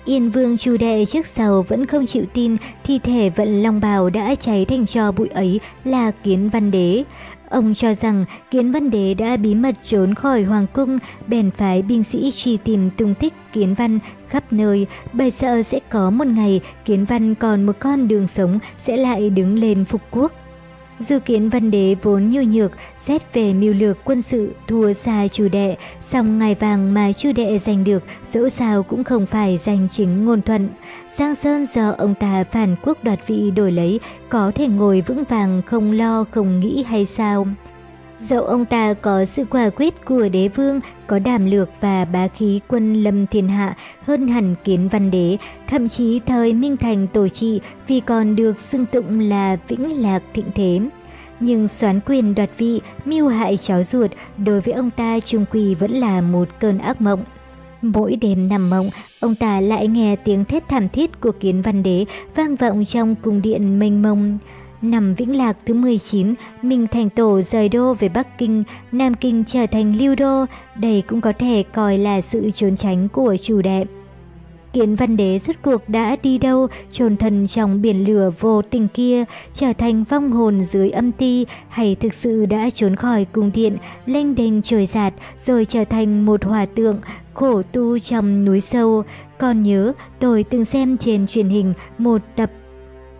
Yên Vương Chu Đệ trước sau vẫn không chịu tin thi thể vận Long Bào đã cháy thành tro bụi ấy là Kiến Văn Đế. Ông cho rằng Kiến Văn Đế đã bí mật trốn khỏi Hoàng cung, bèn phái binh sĩ truy tìm tung tích Kiến Văn khắp nơi, bởi sợ sẽ có một ngày Kiến Văn còn một con đường sống sẽ lại đứng lên phục quốc dù kiến văn đế vốn nhu nhược, xét về mưu lược quân sự thua xa chủ đệ, song ngài vàng mà chủ đệ giành được dẫu sao cũng không phải giành chính ngôn thuận. Giang Sơn do ông ta phản quốc đoạt vị đổi lấy, có thể ngồi vững vàng không lo không nghĩ hay sao? Dẫu ông ta có sự quả quyết của đế vương, có đàm lược và bá khí quân lâm thiên hạ hơn hẳn kiến văn đế, thậm chí thời Minh Thành tổ trị vì còn được xưng tụng là vĩnh lạc thịnh thế. Nhưng xoán quyền đoạt vị, mưu hại cháu ruột đối với ông ta trung quỳ vẫn là một cơn ác mộng. Mỗi đêm nằm mộng, ông ta lại nghe tiếng thét thảm thiết của kiến văn đế vang vọng trong cung điện mênh mông. Năm Vĩnh Lạc thứ 19, Minh Thành Tổ rời đô về Bắc Kinh, Nam Kinh trở thành lưu đô, đây cũng có thể coi là sự trốn tránh của chủ đệ. Kiến văn đế rốt cuộc đã đi đâu, trồn thần trong biển lửa vô tình kia, trở thành vong hồn dưới âm ti, hay thực sự đã trốn khỏi cung điện, lênh đênh trời giạt, rồi trở thành một hòa tượng, khổ tu trong núi sâu. Còn nhớ, tôi từng xem trên truyền hình một tập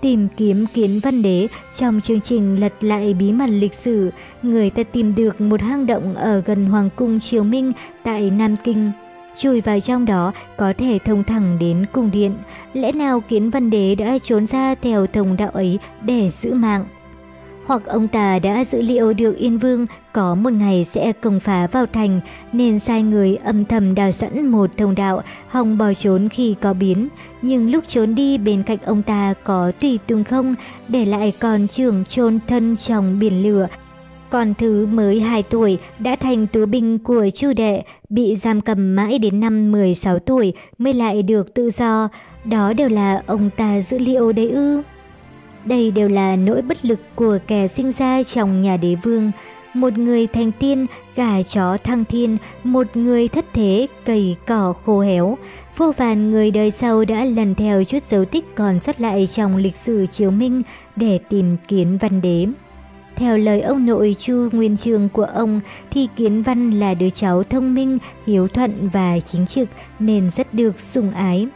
tìm kiếm kiến văn đế trong chương trình lật lại bí mật lịch sử, người ta tìm được một hang động ở gần Hoàng cung Triều Minh tại Nam Kinh. Chui vào trong đó có thể thông thẳng đến cung điện. Lẽ nào kiến văn đế đã trốn ra theo thông đạo ấy để giữ mạng? Hoặc ông ta đã dự liệu được Yên Vương có một ngày sẽ công phá vào thành, nên sai người âm thầm đào sẵn một thông đạo, hòng bỏ trốn khi có biến. Nhưng lúc trốn đi bên cạnh ông ta có tùy tung không, để lại còn trưởng trôn thân trong biển lửa. Còn thứ mới 2 tuổi đã thành tứ binh của chu đệ, bị giam cầm mãi đến năm 16 tuổi mới lại được tự do. Đó đều là ông ta dữ liệu đấy ư. Đây đều là nỗi bất lực của kẻ sinh ra trong nhà đế vương. Một người thành tiên, gà chó thăng thiên, một người thất thế, cầy cỏ khô héo. Vô vàn người đời sau đã lần theo chút dấu tích còn sót lại trong lịch sử triều minh để tìm kiến văn đế. Theo lời ông nội Chu Nguyên Trường của ông thì Kiến Văn là đứa cháu thông minh, hiếu thuận và chính trực nên rất được sủng ái.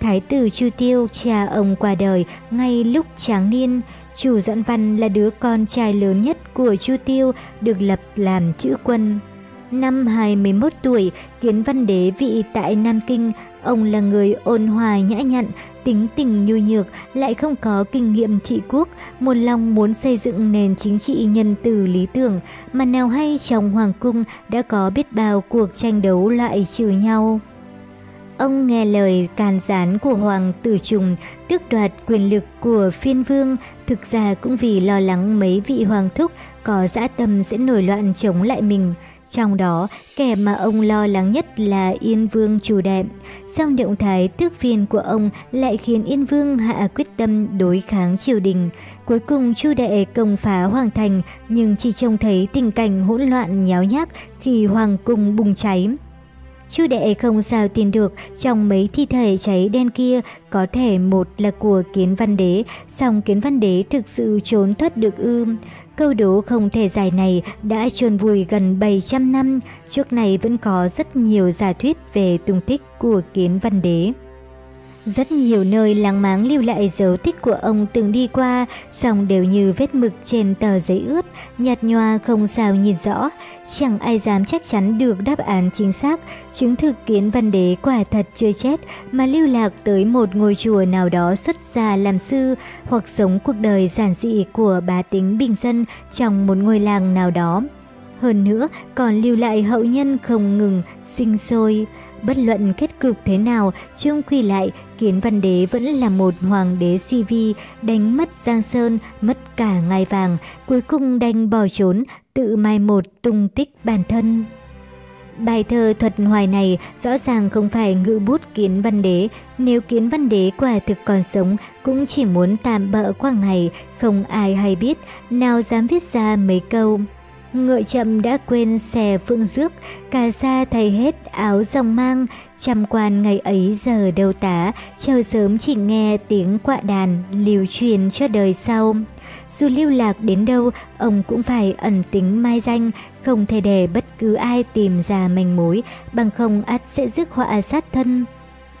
Thái tử Chu Tiêu, cha ông qua đời ngay lúc tráng niên. Chu Doãn Văn là đứa con trai lớn nhất của Chu Tiêu, được lập làm chữ quân. Năm 21 tuổi, Kiến Văn Đế vị tại Nam Kinh, ông là người ôn hòa nhã nhặn, tính tình nhu nhược, lại không có kinh nghiệm trị quốc, một lòng muốn xây dựng nền chính trị nhân từ lý tưởng, mà nào hay trong Hoàng cung đã có biết bao cuộc tranh đấu lại trừ nhau. Ông nghe lời can gián của Hoàng Tử Trùng, tước đoạt quyền lực của phiên vương, thực ra cũng vì lo lắng mấy vị hoàng thúc có dã tâm sẽ nổi loạn chống lại mình. Trong đó, kẻ mà ông lo lắng nhất là Yên Vương chủ đệm. Song động thái tước phiên của ông lại khiến Yên Vương hạ quyết tâm đối kháng triều đình. Cuối cùng Chu đệ công phá hoàng thành, nhưng chỉ trông thấy tình cảnh hỗn loạn nháo nhác khi hoàng cung bùng cháy. Chu đệ không sao tin được trong mấy thi thể cháy đen kia có thể một là của kiến văn đế, song kiến văn đế thực sự trốn thoát được ư. Câu đố không thể giải này đã chôn vùi gần 700 năm, trước này vẫn có rất nhiều giả thuyết về tung tích của kiến văn đế. Rất nhiều nơi lang máng lưu lại dấu tích của ông từng đi qua, song đều như vết mực trên tờ giấy ướt, nhạt nhòa không sao nhìn rõ. Chẳng ai dám chắc chắn được đáp án chính xác, chứng thực kiến văn đế quả thật chưa chết mà lưu lạc tới một ngôi chùa nào đó xuất gia làm sư hoặc sống cuộc đời giản dị của bá tính bình dân trong một ngôi làng nào đó. Hơn nữa còn lưu lại hậu nhân không ngừng sinh sôi. Bất luận kết cục thế nào, chung quy lại, Kiến Văn Đế vẫn là một hoàng đế suy vi, đánh mất Giang Sơn, mất cả ngai vàng, cuối cùng đành bỏ trốn, tự mai một tung tích bản thân. Bài thơ thuật hoài này rõ ràng không phải ngữ bút Kiến Văn Đế, nếu Kiến Văn Đế quả thực còn sống cũng chỉ muốn tạm bỡ qua ngày, không ai hay biết, nào dám viết ra mấy câu. Ngựa chậm đã quên xè phương rước, cà sa thay hết áo dòng mang, trăm quan ngày ấy giờ đâu tá, chờ sớm chỉ nghe tiếng quạ đàn lưu truyền cho đời sau. Dù lưu lạc đến đâu, ông cũng phải ẩn tính mai danh, không thể để bất cứ ai tìm ra manh mối, bằng không ắt sẽ rước họa sát thân.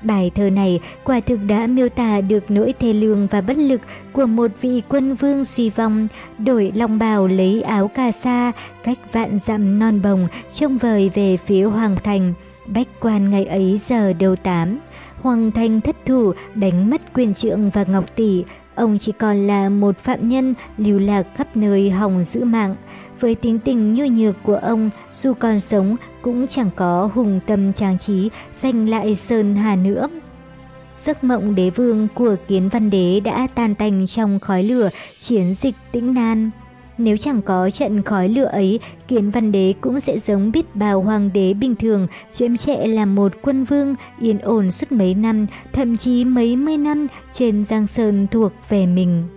Bài thơ này quả thực đã miêu tả được nỗi thê lương và bất lực của một vị quân vương suy vong, đổi long bào lấy áo cà sa, cách vạn dặm non bồng, trông vời về phía hoàng thành. Bách quan ngày ấy giờ đầu tám. Hoàng thành thất thủ, đánh mất quyền trượng và ngọc tỷ. Ông chỉ còn là một phạm nhân lưu lạc khắp nơi hòng giữ mạng. Với tính tình nhu nhược của ông, dù còn sống cũng chẳng có hùng tâm trang trí giành lại Sơn Hà nữa. Giấc mộng đế vương của kiến văn đế đã tan tành trong khói lửa chiến dịch tĩnh nan. Nếu chẳng có trận khói lửa ấy, kiến văn đế cũng sẽ giống biết bào hoàng đế bình thường, chiếm trệ làm một quân vương, yên ổn suốt mấy năm, thậm chí mấy mươi năm trên Giang Sơn thuộc về mình.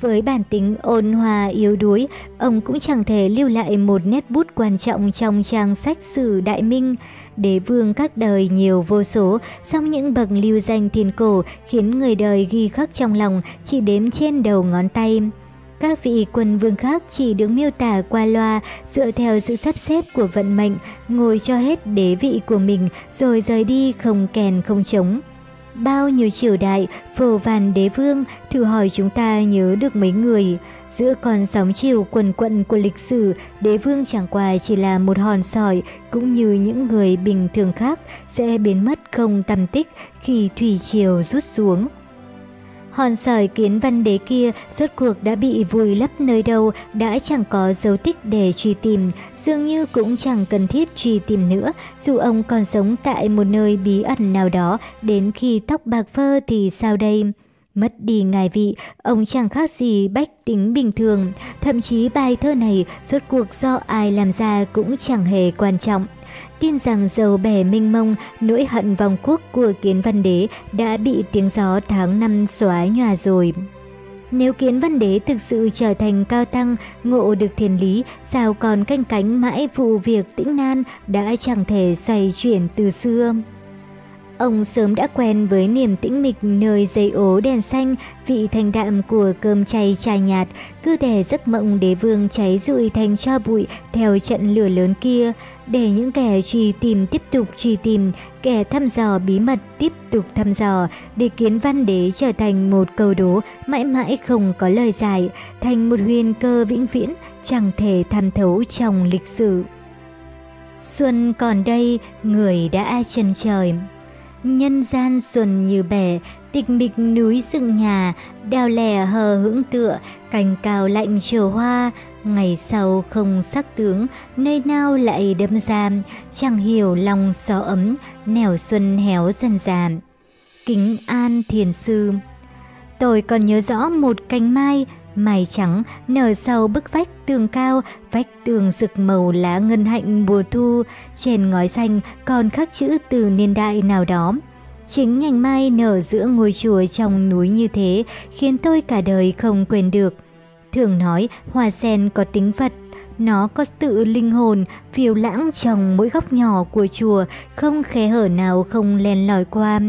Với bản tính ôn hòa yếu đuối, ông cũng chẳng thể lưu lại một nét bút quan trọng trong trang sách sử Đại Minh. Đế vương các đời nhiều vô số, song những bậc lưu danh thiên cổ khiến người đời ghi khắc trong lòng chỉ đếm trên đầu ngón tay. Các vị quân vương khác chỉ được miêu tả qua loa dựa theo sự sắp xếp của vận mệnh, ngồi cho hết đế vị của mình rồi rời đi không kèn không trống. Bao nhiêu triều đại, phổ vàn đế vương, thử hỏi chúng ta nhớ được mấy người. Giữa con sóng chiều quần quận của lịch sử, đế vương chẳng qua chỉ là một hòn sỏi, cũng như những người bình thường khác sẽ biến mất không tầm tích khi thủy triều rút xuống. Hòn sỏi kiến văn đế kia rốt cuộc đã bị vùi lấp nơi đâu, đã chẳng có dấu tích để truy tìm, dường như cũng chẳng cần thiết truy tìm nữa, dù ông còn sống tại một nơi bí ẩn nào đó, đến khi tóc bạc phơ thì sao đây? Mất đi ngài vị, ông chẳng khác gì bách tính bình thường, thậm chí bài thơ này suốt cuộc do ai làm ra cũng chẳng hề quan trọng tin rằng dầu bẻ minh mông, nỗi hận vòng quốc của kiến văn đế đã bị tiếng gió tháng năm xóa nhòa rồi. Nếu kiến văn đế thực sự trở thành cao tăng, ngộ được thiền lý, sao còn canh cánh mãi vụ việc tĩnh nan đã chẳng thể xoay chuyển từ xưa. Ông sớm đã quen với niềm tĩnh mịch nơi dây ố đèn xanh, vị thanh đạm của cơm chay trà nhạt, cứ để giấc mộng đế vương cháy rụi thành cho bụi theo trận lửa lớn kia, để những kẻ truy tìm tiếp tục truy tìm, kẻ thăm dò bí mật tiếp tục thăm dò, để kiến văn đế trở thành một câu đố mãi mãi không có lời giải, thành một huyền cơ vĩnh viễn, chẳng thể tham thấu trong lịch sử. Xuân còn đây, người đã chân trời. Nhân gian xuân như bể, tịch mịch núi rừng nhà, đào lẻ hờ hững tựa, cành cao lạnh chiều hoa, ngày sau không sắc tướng, nơi nào lại đâm giam, chẳng hiểu lòng gió ấm, nẻo xuân héo dần dàn. Kính an thiền sư Tôi còn nhớ rõ một cành mai, mài trắng nở sau bức vách tường cao, vách tường rực màu lá ngân hạnh mùa thu, trên ngói xanh còn khắc chữ từ niên đại nào đó. Chính nhành mai nở giữa ngôi chùa trong núi như thế khiến tôi cả đời không quên được. Thường nói hoa sen có tính vật, nó có tự linh hồn, phiêu lãng trong mỗi góc nhỏ của chùa, không khe hở nào không len lỏi qua.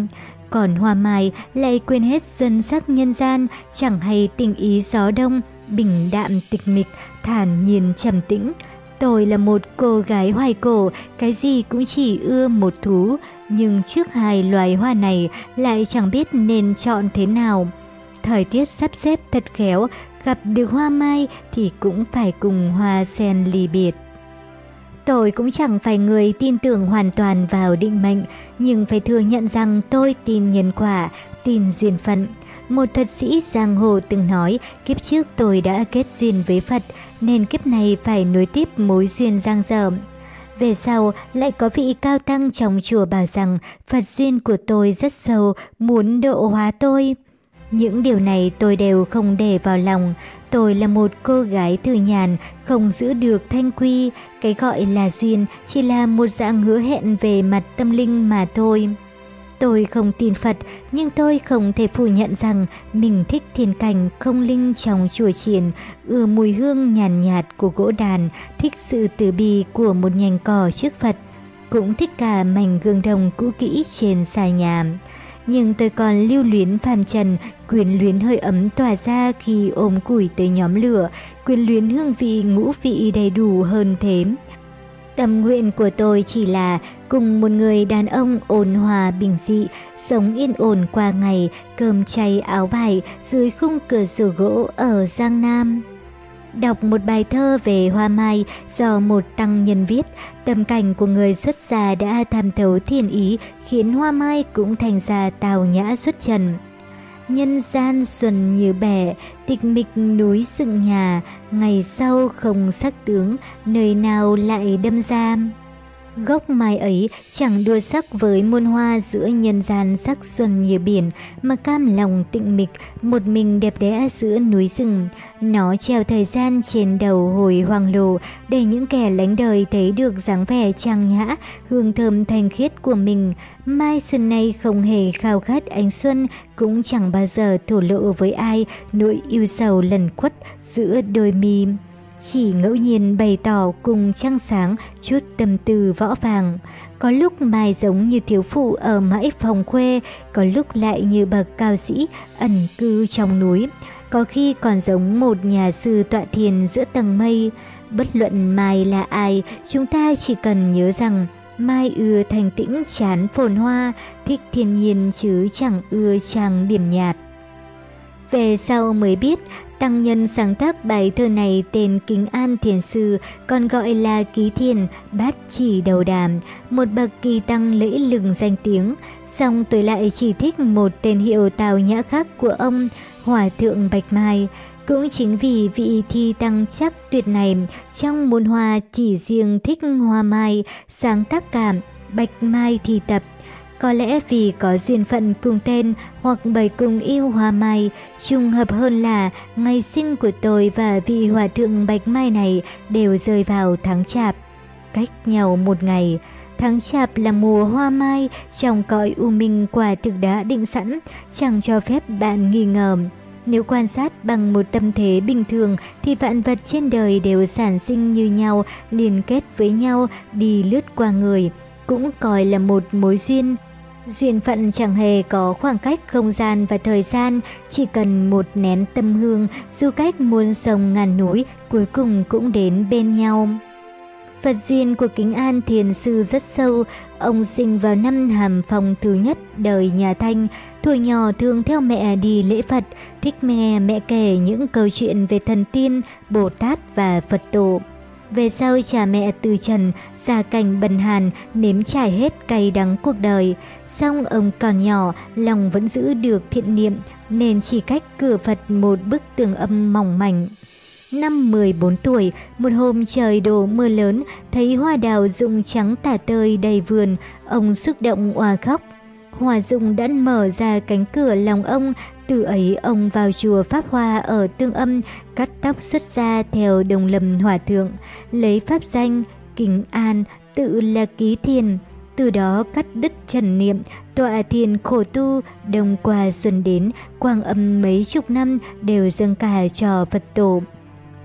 Còn hoa mai lại quên hết xuân sắc nhân gian, chẳng hay tình ý gió đông, bình đạm tịch mịch, thản nhiên trầm tĩnh. Tôi là một cô gái hoài cổ, cái gì cũng chỉ ưa một thú, nhưng trước hai loài hoa này lại chẳng biết nên chọn thế nào. Thời tiết sắp xếp thật khéo, gặp được hoa mai thì cũng phải cùng hoa sen ly biệt. Tôi cũng chẳng phải người tin tưởng hoàn toàn vào định mệnh, nhưng phải thừa nhận rằng tôi tin nhân quả, tin duyên phận. Một thuật sĩ giang hồ từng nói, kiếp trước tôi đã kết duyên với Phật, nên kiếp này phải nối tiếp mối duyên giang dở. Về sau, lại có vị cao tăng trong chùa bảo rằng Phật duyên của tôi rất sâu, muốn độ hóa tôi. Những điều này tôi đều không để vào lòng. Tôi là một cô gái từ nhàn, không giữ được thanh quy. Cái gọi là duyên chỉ là một dạng hứa hẹn về mặt tâm linh mà thôi. Tôi không tin Phật, nhưng tôi không thể phủ nhận rằng mình thích thiên cảnh không linh trong chùa chiền, ưa mùi hương nhàn nhạt, nhạt của gỗ đàn, thích sự từ bi của một nhành cỏ trước Phật, cũng thích cả mảnh gương đồng cũ kỹ trên xà nhà. Nhưng tôi còn lưu luyến phàm trần, quyền luyến hơi ấm tỏa ra khi ôm củi tới nhóm lửa, quyền luyến hương vị ngũ vị đầy đủ hơn thế. Tâm nguyện của tôi chỉ là cùng một người đàn ông ôn hòa bình dị, sống yên ổn qua ngày, cơm chay áo vải dưới khung cửa sổ gỗ ở Giang Nam. Đọc một bài thơ về hoa mai do một tăng nhân viết, tâm cảnh của người xuất gia đã tham thấu thiên ý khiến hoa mai cũng thành ra tào nhã xuất trần. Nhân gian xuân như bẻ, tịch mịch núi dựng nhà, ngày sau không sắc tướng, nơi nào lại đâm giam. Gốc mai ấy chẳng đua sắc với muôn hoa giữa nhân gian sắc xuân như biển, mà cam lòng tịnh mịch, một mình đẹp đẽ giữa núi rừng. Nó treo thời gian trên đầu hồi hoàng lộ, để những kẻ lánh đời thấy được dáng vẻ trang nhã, hương thơm thanh khiết của mình. Mai xuân này không hề khao khát ánh xuân, cũng chẳng bao giờ thổ lộ với ai nỗi yêu sầu lần quất giữa đôi mi chỉ ngẫu nhiên bày tỏ cùng trăng sáng chút tâm tư võ vàng. Có lúc mai giống như thiếu phụ ở mãi phòng quê, có lúc lại như bậc cao sĩ ẩn cư trong núi, có khi còn giống một nhà sư tọa thiền giữa tầng mây. Bất luận mai là ai, chúng ta chỉ cần nhớ rằng mai ưa thành tĩnh chán phồn hoa, thích thiên nhiên chứ chẳng ưa trang điểm nhạt. Về sau mới biết, Tăng nhân sáng tác bài thơ này tên Kính An Thiền Sư, còn gọi là Ký Thiền, bát chỉ đầu đàm, một bậc kỳ tăng lễ lừng danh tiếng. song tuổi lại chỉ thích một tên hiệu tào nhã khác của ông, Hòa Thượng Bạch Mai. Cũng chính vì vị thi tăng chắc tuyệt này, trong môn hoa chỉ riêng thích hoa mai, sáng tác cảm, Bạch Mai thi tập. Có lẽ vì có duyên phận cùng tên hoặc bởi cùng yêu hoa mai, trùng hợp hơn là ngày sinh của tôi và vị hòa thượng Bạch Mai này đều rơi vào tháng chạp. Cách nhau một ngày, tháng chạp là mùa hoa mai, trong cõi u minh quả thực đã định sẵn, chẳng cho phép bạn nghi ngờ. Nếu quan sát bằng một tâm thế bình thường thì vạn vật trên đời đều sản sinh như nhau, liên kết với nhau, đi lướt qua người, cũng coi là một mối duyên Duyên phận chẳng hề có khoảng cách không gian và thời gian, chỉ cần một nén tâm hương, du cách muôn sông ngàn núi, cuối cùng cũng đến bên nhau. Phật duyên của Kính An Thiền Sư rất sâu, ông sinh vào năm hàm phòng thứ nhất đời nhà Thanh, tuổi nhỏ thường theo mẹ đi lễ Phật, thích nghe mẹ kể những câu chuyện về thần tiên, Bồ Tát và Phật tổ. Về sau cha mẹ từ trần, gia cảnh bần hàn, nếm trải hết cay đắng cuộc đời. Xong ông còn nhỏ, lòng vẫn giữ được thiện niệm, nên chỉ cách cửa Phật một bức tường âm mỏng mảnh. Năm 14 tuổi, một hôm trời đổ mưa lớn, thấy hoa đào rụng trắng tả tơi đầy vườn, ông xúc động òa khóc. Hòa Dung đã mở ra cánh cửa lòng ông, từ ấy ông vào chùa Pháp Hoa ở Tương Âm, cắt tóc xuất gia theo đồng lâm hòa thượng, lấy pháp danh, kính an, tự là ký thiền. Từ đó cắt đứt trần niệm, tọa thiền khổ tu, đồng qua xuân đến, quang âm mấy chục năm đều dâng cả cho Phật tổ.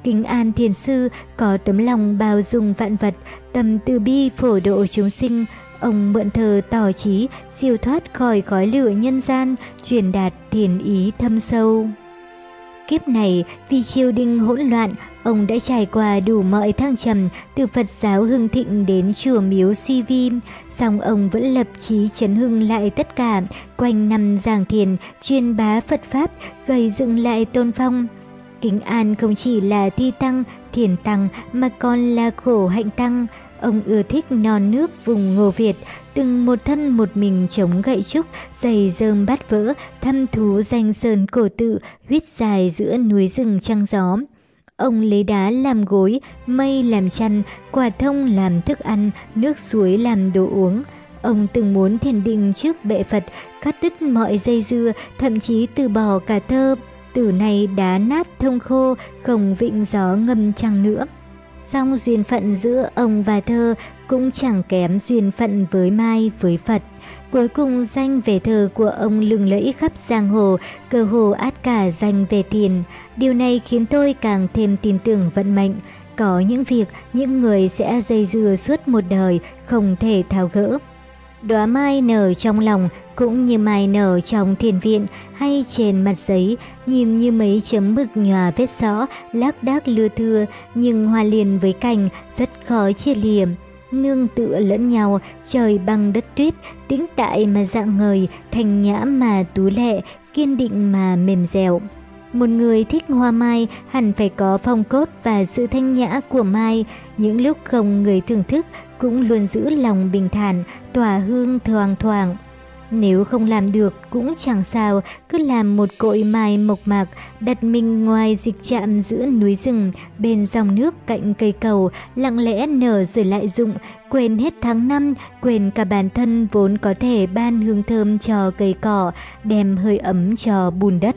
Kính An Thiền Sư có tấm lòng bao dung vạn vật, tâm từ bi phổ độ chúng sinh. Ông mượn thờ tỏ trí, siêu thoát khỏi khói lửa nhân gian, truyền đạt thiền ý thâm sâu. Kiếp này, vì triều đình hỗn loạn, ông đã trải qua đủ mọi thăng trầm, từ Phật giáo hưng thịnh đến chùa miếu suy vi. Song ông vẫn lập chí chấn hưng lại tất cả, quanh năm giảng thiền, truyền bá Phật Pháp, gây dựng lại tôn phong. Kính An không chỉ là thi tăng, thiền tăng mà còn là khổ hạnh tăng. Ông ưa thích non nước vùng Ngô Việt, từng một thân một mình chống gậy trúc, giày rơm bát vỡ, thăm thú danh sơn cổ tự, huyết dài giữa núi rừng trăng gió. Ông lấy đá làm gối, mây làm chăn, quả thông làm thức ăn, nước suối làm đồ uống. Ông từng muốn thiền định trước bệ Phật, cắt đứt mọi dây dưa, thậm chí từ bỏ cả thơ, từ nay đá nát thông khô, không vịnh gió ngâm trăng nữa. Song duyên phận giữa ông và thơ cũng chẳng kém duyên phận với Mai với Phật. Cuối cùng danh về thơ của ông lừng lẫy khắp giang hồ, cơ hồ át cả danh về tiền. Điều này khiến tôi càng thêm tin tưởng vận mệnh. Có những việc, những người sẽ dây dưa suốt một đời, không thể tháo gỡ. Đóa mai nở trong lòng cũng như mai nở trong thiền viện hay trên mặt giấy, nhìn như mấy chấm mực nhòa vết rõ, lác đác lưa thưa, nhưng hòa liền với cảnh rất khó chia liềm. Nương tựa lẫn nhau, trời băng đất tuyết, tĩnh tại mà dạng ngời, thành nhã mà tú lệ, kiên định mà mềm dẻo. Một người thích hoa mai hẳn phải có phong cốt và sự thanh nhã của mai, những lúc không người thưởng thức cũng luôn giữ lòng bình thản, tỏa hương thoang thoảng. Nếu không làm được cũng chẳng sao, cứ làm một cội mai mộc mạc, đặt mình ngoài dịch chạm giữa núi rừng, bên dòng nước cạnh cây cầu, lặng lẽ nở rồi lại rụng, quên hết tháng năm, quên cả bản thân vốn có thể ban hương thơm cho cây cỏ, đem hơi ấm cho bùn đất.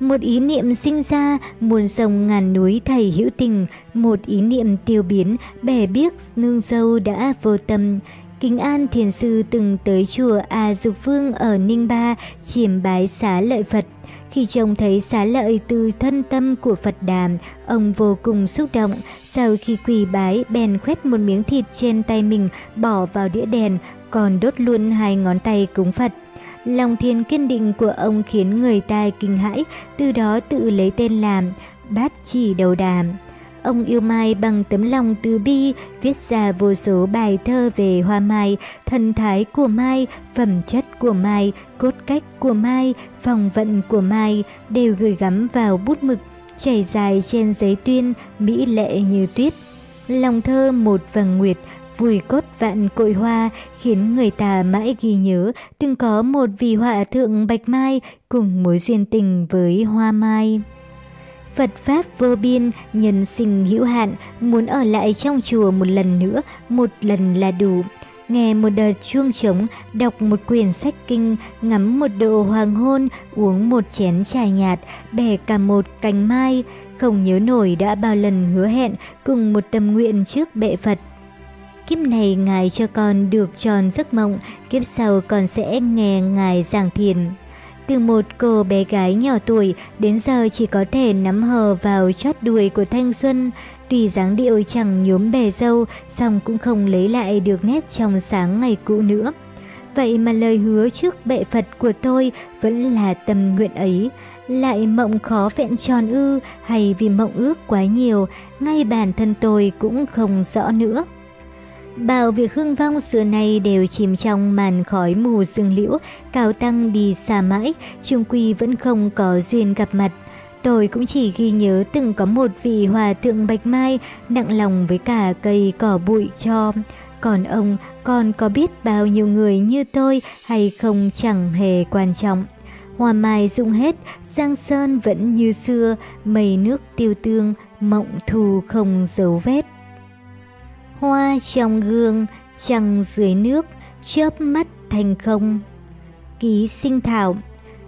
Một ý niệm sinh ra, muôn sông ngàn núi thầy hữu tình, một ý niệm tiêu biến, bẻ biếc nương dâu đã vô tâm. Kính An Thiền Sư từng tới chùa A Dục Vương ở Ninh Ba chiêm bái xá lợi Phật. Khi trông thấy xá lợi từ thân tâm của Phật Đàm, ông vô cùng xúc động. Sau khi quỳ bái, bèn khoét một miếng thịt trên tay mình bỏ vào đĩa đèn, còn đốt luôn hai ngón tay cúng Phật. Lòng thiền kiên định của ông khiến người ta kinh hãi, từ đó tự lấy tên làm Bát Chỉ Đầu Đàm. Ông yêu Mai bằng tấm lòng từ bi, viết ra vô số bài thơ về hoa mai, thần thái của Mai, phẩm chất của Mai, cốt cách của Mai, phòng vận của Mai đều gửi gắm vào bút mực, chảy dài trên giấy tuyên, mỹ lệ như tuyết. Lòng thơ một vầng nguyệt, vùi cốt vạn cội hoa khiến người ta mãi ghi nhớ từng có một vị họa thượng bạch mai cùng mối duyên tình với hoa mai. Phật Pháp vô biên, nhân sinh hữu hạn, muốn ở lại trong chùa một lần nữa, một lần là đủ. Nghe một đợt chuông trống, đọc một quyển sách kinh, ngắm một độ hoàng hôn, uống một chén trà nhạt, bẻ cả một cành mai, không nhớ nổi đã bao lần hứa hẹn cùng một tâm nguyện trước bệ Phật. Kiếp này Ngài cho con được tròn giấc mộng, kiếp sau con sẽ nghe Ngài giảng thiền. Từ một cô bé gái nhỏ tuổi đến giờ chỉ có thể nắm hờ vào chót đuôi của thanh xuân. Tuy dáng điệu chẳng nhuốm bề dâu, song cũng không lấy lại được nét trong sáng ngày cũ nữa. Vậy mà lời hứa trước bệ Phật của tôi vẫn là tâm nguyện ấy. Lại mộng khó vẹn tròn ư hay vì mộng ước quá nhiều, ngay bản thân tôi cũng không rõ nữa. Bảo việc hương vong xưa nay đều chìm trong màn khói mù dương liễu, cao tăng đi xa mãi, trung quy vẫn không có duyên gặp mặt. Tôi cũng chỉ ghi nhớ từng có một vị hòa thượng bạch mai nặng lòng với cả cây cỏ bụi cho. Còn ông còn có biết bao nhiêu người như tôi hay không chẳng hề quan trọng. Hoa mai rụng hết, Giang Sơn vẫn như xưa, mây nước tiêu tương, mộng thù không dấu vết. Hoa trong gương, trăng dưới nước, chớp mắt thành không. Ký sinh thảo,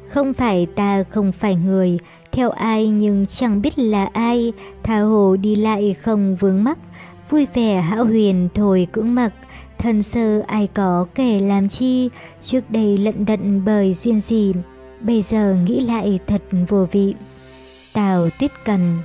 không phải ta không phải người, theo ai nhưng chẳng biết là ai, tha hồ đi lại không vướng mắc, vui vẻ hão huyền thôi cưỡng mặc, thân sơ ai có kẻ làm chi, trước đây lận đận bởi duyên gì, bây giờ nghĩ lại thật vô vị. Tào Tuyết Cần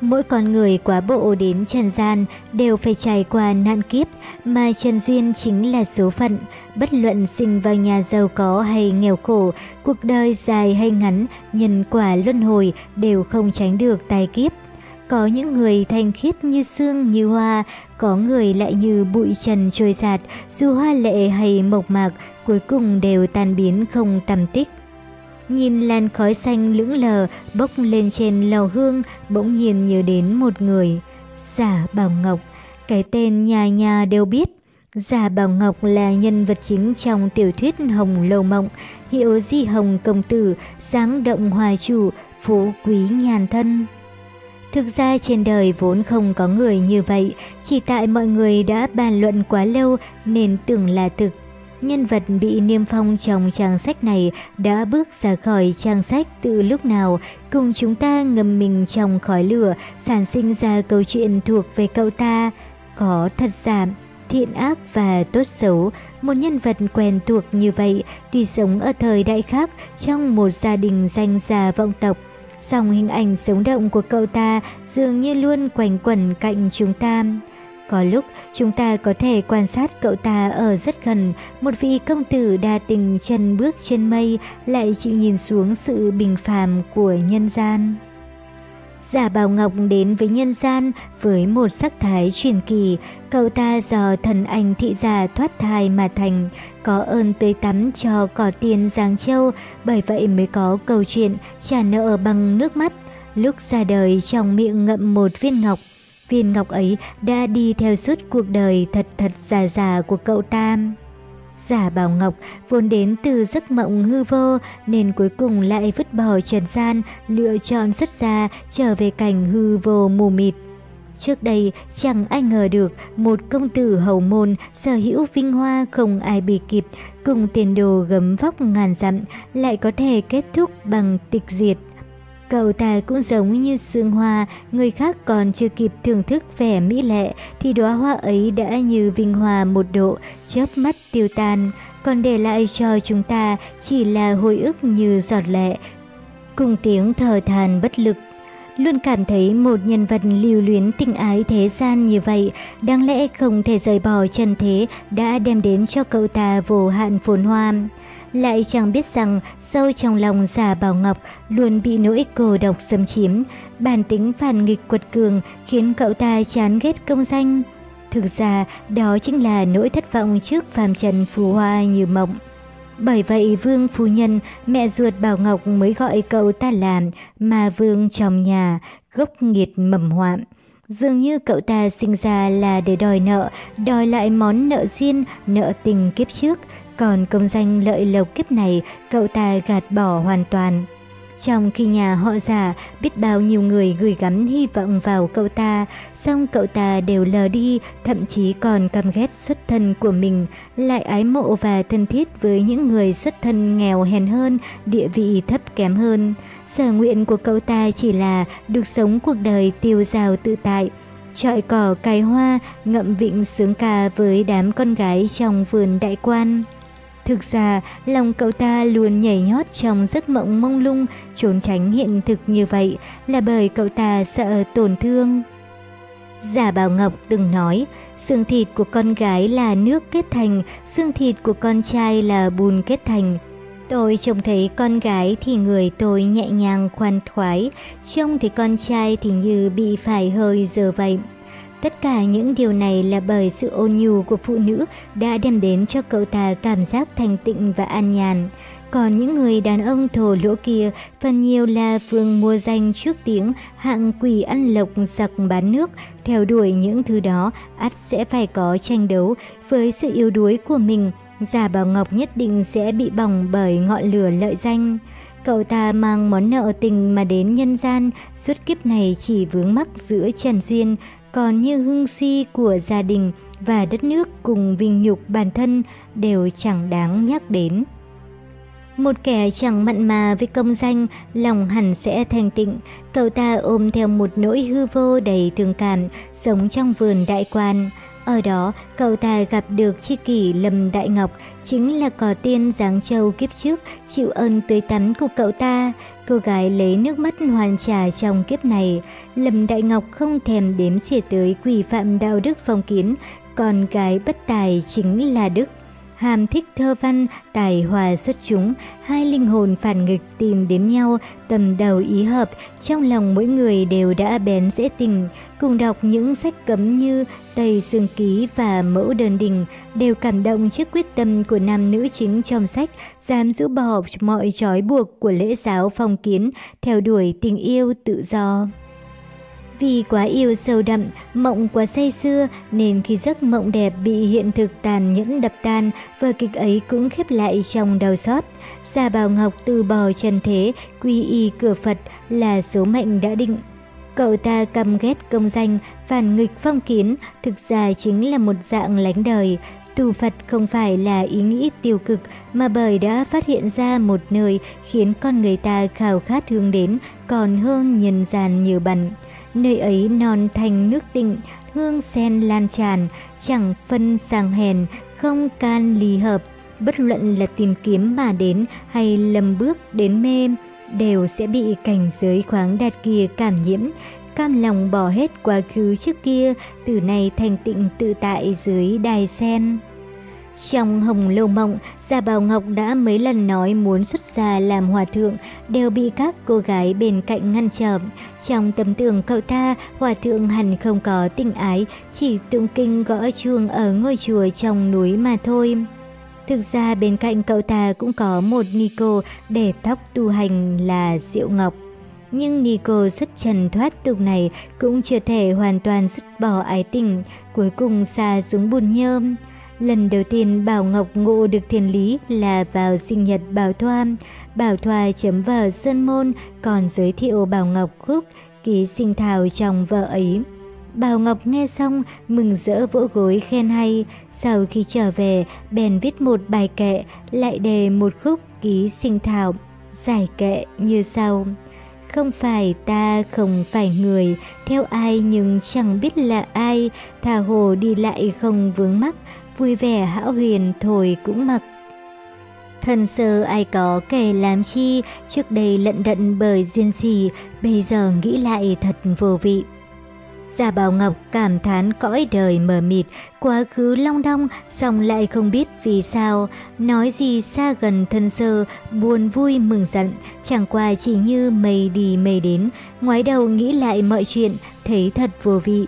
Mỗi con người quá bộ đến trần gian đều phải trải qua nạn kiếp, mà trần duyên chính là số phận. Bất luận sinh vào nhà giàu có hay nghèo khổ, cuộc đời dài hay ngắn, nhân quả luân hồi đều không tránh được tai kiếp. Có những người thanh khiết như xương như hoa, có người lại như bụi trần trôi giạt, dù hoa lệ hay mộc mạc, cuối cùng đều tan biến không tầm tích. Nhìn làn khói xanh lững lờ bốc lên trên lò hương, bỗng nhiên nhớ đến một người. Giả Bảo Ngọc, cái tên nhà nhà đều biết. Giả Bảo Ngọc là nhân vật chính trong tiểu thuyết Hồng Lâu Mộng, hiệu di hồng công tử, sáng động hòa chủ, phú quý nhàn thân. Thực ra trên đời vốn không có người như vậy, chỉ tại mọi người đã bàn luận quá lâu nên tưởng là thực. Nhân vật bị niêm phong trong trang sách này đã bước ra khỏi trang sách từ lúc nào, cùng chúng ta ngâm mình trong khói lửa, sản sinh ra câu chuyện thuộc về cậu ta. Có thật giảm thiện ác và tốt xấu, một nhân vật quen thuộc như vậy, tuy sống ở thời đại khác trong một gia đình danh gia vọng tộc. Song hình ảnh sống động của cậu ta dường như luôn quanh quẩn cạnh chúng ta. Có lúc chúng ta có thể quan sát cậu ta ở rất gần, một vị công tử đa tình chân bước trên mây lại chịu nhìn xuống sự bình phàm của nhân gian. Giả Bảo Ngọc đến với nhân gian với một sắc thái truyền kỳ, cậu ta do thần anh thị giả thoát thai mà thành, có ơn tới tắm cho cỏ tiền Giang Châu, bởi vậy mới có câu chuyện trả nợ bằng nước mắt, lúc ra đời trong miệng ngậm một viên ngọc. Viên ngọc ấy đã đi theo suốt cuộc đời thật thật già già của cậu Tam. Giả Bảo Ngọc vốn đến từ giấc mộng hư vô nên cuối cùng lại vứt bỏ trần gian, lựa chọn xuất gia trở về cảnh hư vô mù mịt. Trước đây chẳng ai ngờ được một công tử hầu môn sở hữu vinh hoa không ai bị kịp cùng tiền đồ gấm vóc ngàn dặm lại có thể kết thúc bằng tịch diệt. Cậu ta cũng giống như sương hoa, người khác còn chưa kịp thưởng thức vẻ mỹ lệ thì đóa hoa ấy đã như vinh hoa một độ, chớp mắt tiêu tan, còn để lại cho chúng ta chỉ là hồi ức như giọt lệ. Cùng tiếng thở than bất lực, luôn cảm thấy một nhân vật lưu luyến tình ái thế gian như vậy, đáng lẽ không thể rời bỏ chân thế đã đem đến cho cậu ta vô hạn phồn hoa lại chẳng biết rằng sâu trong lòng giả Bảo Ngọc luôn bị nỗi cô độc xâm chiếm, bản tính phản nghịch quật cường khiến cậu ta chán ghét công danh. Thực ra, đó chính là nỗi thất vọng trước phàm trần phù hoa như mộng. Bởi vậy Vương Phu Nhân, mẹ ruột Bảo Ngọc mới gọi cậu ta làm mà Vương trong nhà, gốc nghiệt mầm hoạn. Dường như cậu ta sinh ra là để đòi nợ, đòi lại món nợ duyên, nợ tình kiếp trước, còn công danh lợi lộc kiếp này cậu ta gạt bỏ hoàn toàn. Trong khi nhà họ giả biết bao nhiêu người gửi gắm hy vọng vào cậu ta, song cậu ta đều lờ đi, thậm chí còn căm ghét xuất thân của mình, lại ái mộ và thân thiết với những người xuất thân nghèo hèn hơn, địa vị thấp kém hơn. Sở nguyện của cậu ta chỉ là được sống cuộc đời tiêu dao tự tại, trọi cỏ cài hoa, ngậm vịnh sướng ca với đám con gái trong vườn đại quan. Thực ra, lòng cậu ta luôn nhảy nhót trong giấc mộng mông lung, trốn tránh hiện thực như vậy là bởi cậu ta sợ tổn thương. Giả Bảo Ngọc từng nói, xương thịt của con gái là nước kết thành, xương thịt của con trai là bùn kết thành. Tôi trông thấy con gái thì người tôi nhẹ nhàng khoan khoái, trông thấy con trai thì như bị phải hơi giờ vậy. Tất cả những điều này là bởi sự ôn nhu của phụ nữ đã đem đến cho cậu ta cảm giác thanh tịnh và an nhàn. Còn những người đàn ông thổ lỗ kia phần nhiều là phương mua danh trước tiếng hạng quỷ ăn lộc giặc bán nước, theo đuổi những thứ đó, ắt sẽ phải có tranh đấu với sự yếu đuối của mình. Giả Bảo Ngọc nhất định sẽ bị bỏng bởi ngọn lửa lợi danh. Cậu ta mang món nợ tình mà đến nhân gian, suốt kiếp này chỉ vướng mắc giữa Trần Duyên, còn như hưng suy của gia đình và đất nước cùng vinh nhục bản thân đều chẳng đáng nhắc đến. Một kẻ chẳng mặn mà với công danh, lòng hẳn sẽ thanh tịnh. Cậu ta ôm theo một nỗi hư vô đầy thương cảm, sống trong vườn đại quan. Ở đó, cậu ta gặp được tri kỷ Lâm Đại Ngọc, chính là cò tiên Giáng Châu kiếp trước, chịu ơn tươi tắn của cậu ta. Cô gái lấy nước mắt hoàn trả trong kiếp này. Lâm Đại Ngọc không thèm đếm xỉa tới quỷ phạm đạo đức phong kiến, còn gái bất tài chính là Đức. Hàm thích thơ văn, tài hòa xuất chúng, hai linh hồn phản nghịch tìm đến nhau, tầm đầu ý hợp, trong lòng mỗi người đều đã bén dễ tình. Cùng đọc những sách cấm như Tây Sương Ký và Mẫu Đơn Đình đều cảm động trước quyết tâm của nam nữ chính trong sách, dám rũ bỏ mọi trói buộc của lễ giáo phong kiến, theo đuổi tình yêu tự do. Vì quá yêu sâu đậm, mộng quá say xưa nên khi giấc mộng đẹp bị hiện thực tàn nhẫn đập tan, vở kịch ấy cũng khép lại trong đau xót. Gia Bảo Ngọc từ bỏ chân thế, quy y cửa Phật là số mệnh đã định. Cậu ta căm ghét công danh, phản nghịch phong kiến, thực ra chính là một dạng lánh đời. Tù Phật không phải là ý nghĩ tiêu cực mà bởi đã phát hiện ra một nơi khiến con người ta khao khát hướng đến còn hơn nhân gian nhiều bẩn. Nơi ấy non thành nước tịnh, hương sen lan tràn, chẳng phân sang hèn, không can ly hợp. Bất luận là tìm kiếm mà đến hay lầm bước đến mê, đều sẽ bị cảnh giới khoáng đạt kia cảm nhiễm, cam lòng bỏ hết quá khứ trước kia, từ nay thành tịnh tự tại dưới đài sen. Trong Hồng Lâu Mộng, Gia Bảo Ngọc đã mấy lần nói muốn xuất gia làm hòa thượng, đều bị các cô gái bên cạnh ngăn trở. Trong tâm tưởng cậu ta, hòa thượng hẳn không có tình ái, chỉ tụng kinh gõ chuông ở ngôi chùa trong núi mà thôi. Thực ra bên cạnh cậu ta cũng có một Nico để tóc tu hành là Diệu Ngọc. Nhưng Nico xuất trần thoát tục này cũng chưa thể hoàn toàn dứt bỏ ái tình, cuối cùng xa xuống bùn nhơm. Lần đầu tiên Bảo Ngọc ngộ được thiền lý là vào sinh nhật Bảo Thoa. Bảo Thoa chấm vào Sơn Môn còn giới thiệu Bảo Ngọc khúc ký sinh thảo trong vợ ấy. Bảo Ngọc nghe xong mừng rỡ vỗ gối khen hay, sau khi trở về bèn viết một bài kệ lại đề một khúc ký sinh thảo, giải kệ như sau. Không phải ta không phải người, theo ai nhưng chẳng biết là ai, thà hồ đi lại không vướng mắc, vui vẻ hão huyền thổi cũng mặc. thân sơ ai có kẻ làm chi, trước đây lận đận bởi duyên gì, bây giờ nghĩ lại thật vô vị. Gia Bảo Ngọc cảm thán cõi đời mờ mịt, quá khứ long đong, xong lại không biết vì sao, nói gì xa gần thân sơ, buồn vui mừng giận, chẳng qua chỉ như mây đi mây đến, ngoái đầu nghĩ lại mọi chuyện, thấy thật vô vị.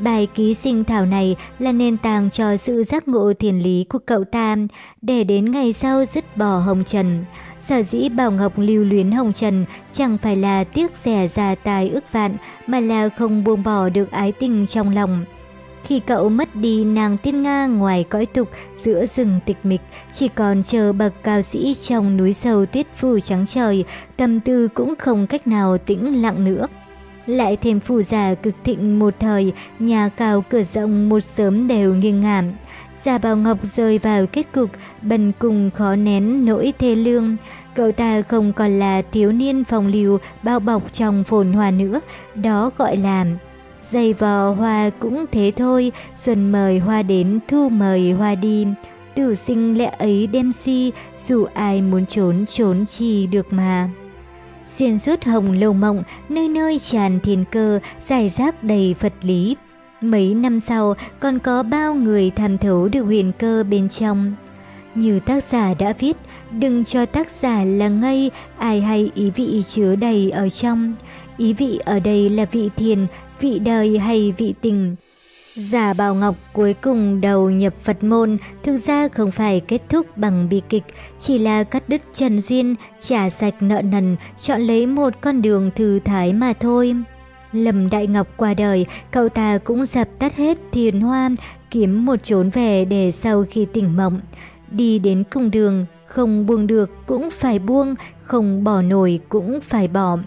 Bài ký sinh thảo này là nền tảng cho sự giác ngộ thiền lý của cậu ta, để đến ngày sau dứt bỏ hồng trần. Sở dĩ Bảo Ngọc lưu luyến hồng trần chẳng phải là tiếc rẻ ra tài ước vạn, mà là không buông bỏ được ái tình trong lòng. Khi cậu mất đi nàng tiên Nga ngoài cõi tục giữa rừng tịch mịch, chỉ còn chờ bậc cao sĩ trong núi sâu tuyết phủ trắng trời, tâm tư cũng không cách nào tĩnh lặng nữa. Lại thêm phù giả cực thịnh một thời, nhà cao cửa rộng một sớm đều nghiêng ngảm. Gia Bảo Ngọc rơi vào kết cục bần cùng khó nén nỗi thê lương. Cậu ta không còn là thiếu niên phong lưu bao bọc trong phồn hoa nữa, đó gọi là dây vò hoa cũng thế thôi, xuân mời hoa đến, thu mời hoa đi. Tử sinh lẽ ấy đem suy, dù ai muốn trốn trốn chi được mà. Xuyên suốt hồng lâu mộng, nơi nơi tràn thiên cơ, giải rác đầy Phật lý. Mấy năm sau còn có bao người tham thấu được huyền cơ bên trong. Như tác giả đã viết, đừng cho tác giả là ngây, ai hay ý vị chứa đầy ở trong. Ý vị ở đây là vị thiền, vị đời hay vị tình. Giả Bảo Ngọc cuối cùng đầu nhập Phật môn thực ra không phải kết thúc bằng bi kịch, chỉ là cắt đứt trần duyên, trả sạch nợ nần, chọn lấy một con đường thư thái mà thôi. Lâm Đại Ngọc qua đời, cậu ta cũng dập tắt hết thiền hoa, kiếm một chốn về để sau khi tỉnh mộng. Đi đến cùng đường, không buông được cũng phải buông, không bỏ nổi cũng phải bỏ.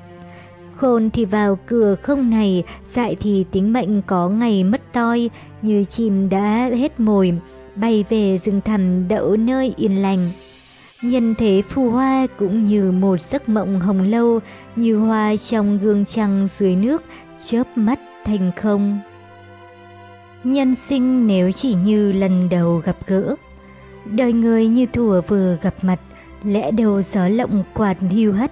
Khôn thì vào cửa không này, dại thì tính mệnh có ngày mất toi, như chim đã hết mồi, bay về rừng thẳm đậu nơi yên lành. Nhân thế phù hoa cũng như một giấc mộng hồng lâu, như hoa trong gương trăng dưới nước, chớp mắt thành không. Nhân sinh nếu chỉ như lần đầu gặp gỡ, đời người như thủa vừa gặp mặt, lẽ đầu gió lộng quạt hưu hắt,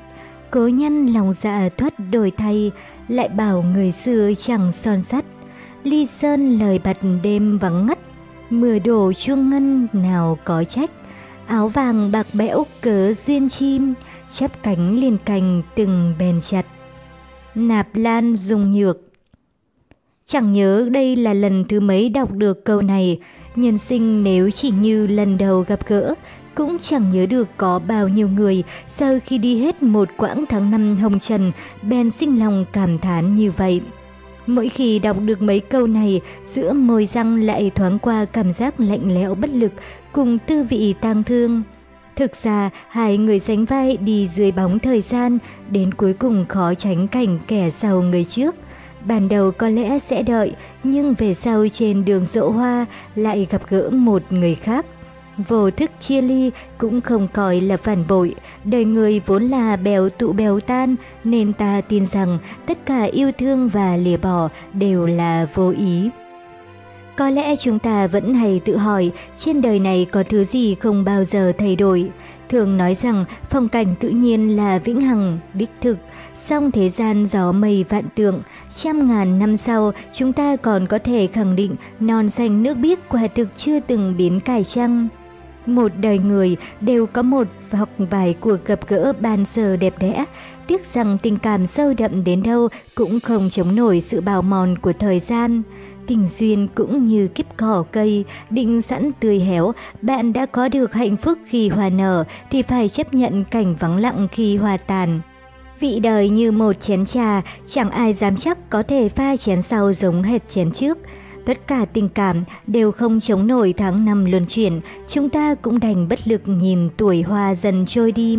cố nhân lòng dạ thoát đổi thay, lại bảo người xưa chẳng son sắt. Ly sơn lời bật đêm vắng ngắt, mưa đổ chuông ngân nào có trách. Áo vàng bạc bẽo cớ duyên chim, chắp cánh liền cành từng bền chặt. Nạp Lan dùng nhược Chẳng nhớ đây là lần thứ mấy đọc được câu này, nhân sinh nếu chỉ như lần đầu gặp gỡ, cũng chẳng nhớ được có bao nhiêu người sau khi đi hết một quãng tháng năm hồng trần, bèn sinh lòng cảm thán như vậy. Mỗi khi đọc được mấy câu này, giữa môi răng lại thoáng qua cảm giác lạnh lẽo bất lực cùng tư vị tang thương. Thực ra, hai người sánh vai đi dưới bóng thời gian, đến cuối cùng khó tránh cảnh kẻ giàu người trước. Ban đầu có lẽ sẽ đợi, nhưng về sau trên đường dỗ hoa lại gặp gỡ một người khác. Vô thức chia ly cũng không coi là phản bội, đời người vốn là bèo tụ bèo tan nên ta tin rằng tất cả yêu thương và lìa bỏ đều là vô ý. Có lẽ chúng ta vẫn hay tự hỏi trên đời này có thứ gì không bao giờ thay đổi. Thường nói rằng phong cảnh tự nhiên là vĩnh hằng, đích thực, song thế gian gió mây vạn tượng, trăm ngàn năm sau chúng ta còn có thể khẳng định non xanh nước biếc quả thực chưa từng biến cải trăng. Một đời người đều có một hoặc vài cuộc gặp gỡ ban sờ đẹp đẽ, tiếc rằng tình cảm sâu đậm đến đâu cũng không chống nổi sự bào mòn của thời gian. Tình duyên cũng như kiếp cỏ cây, định sẵn tươi héo, bạn đã có được hạnh phúc khi hoa nở thì phải chấp nhận cảnh vắng lặng khi hoa tàn. Vị đời như một chén trà, chẳng ai dám chắc có thể pha chén sau giống hệt chén trước. Tất cả tình cảm đều không chống nổi tháng năm luân chuyển, chúng ta cũng đành bất lực nhìn tuổi hoa dần trôi đi.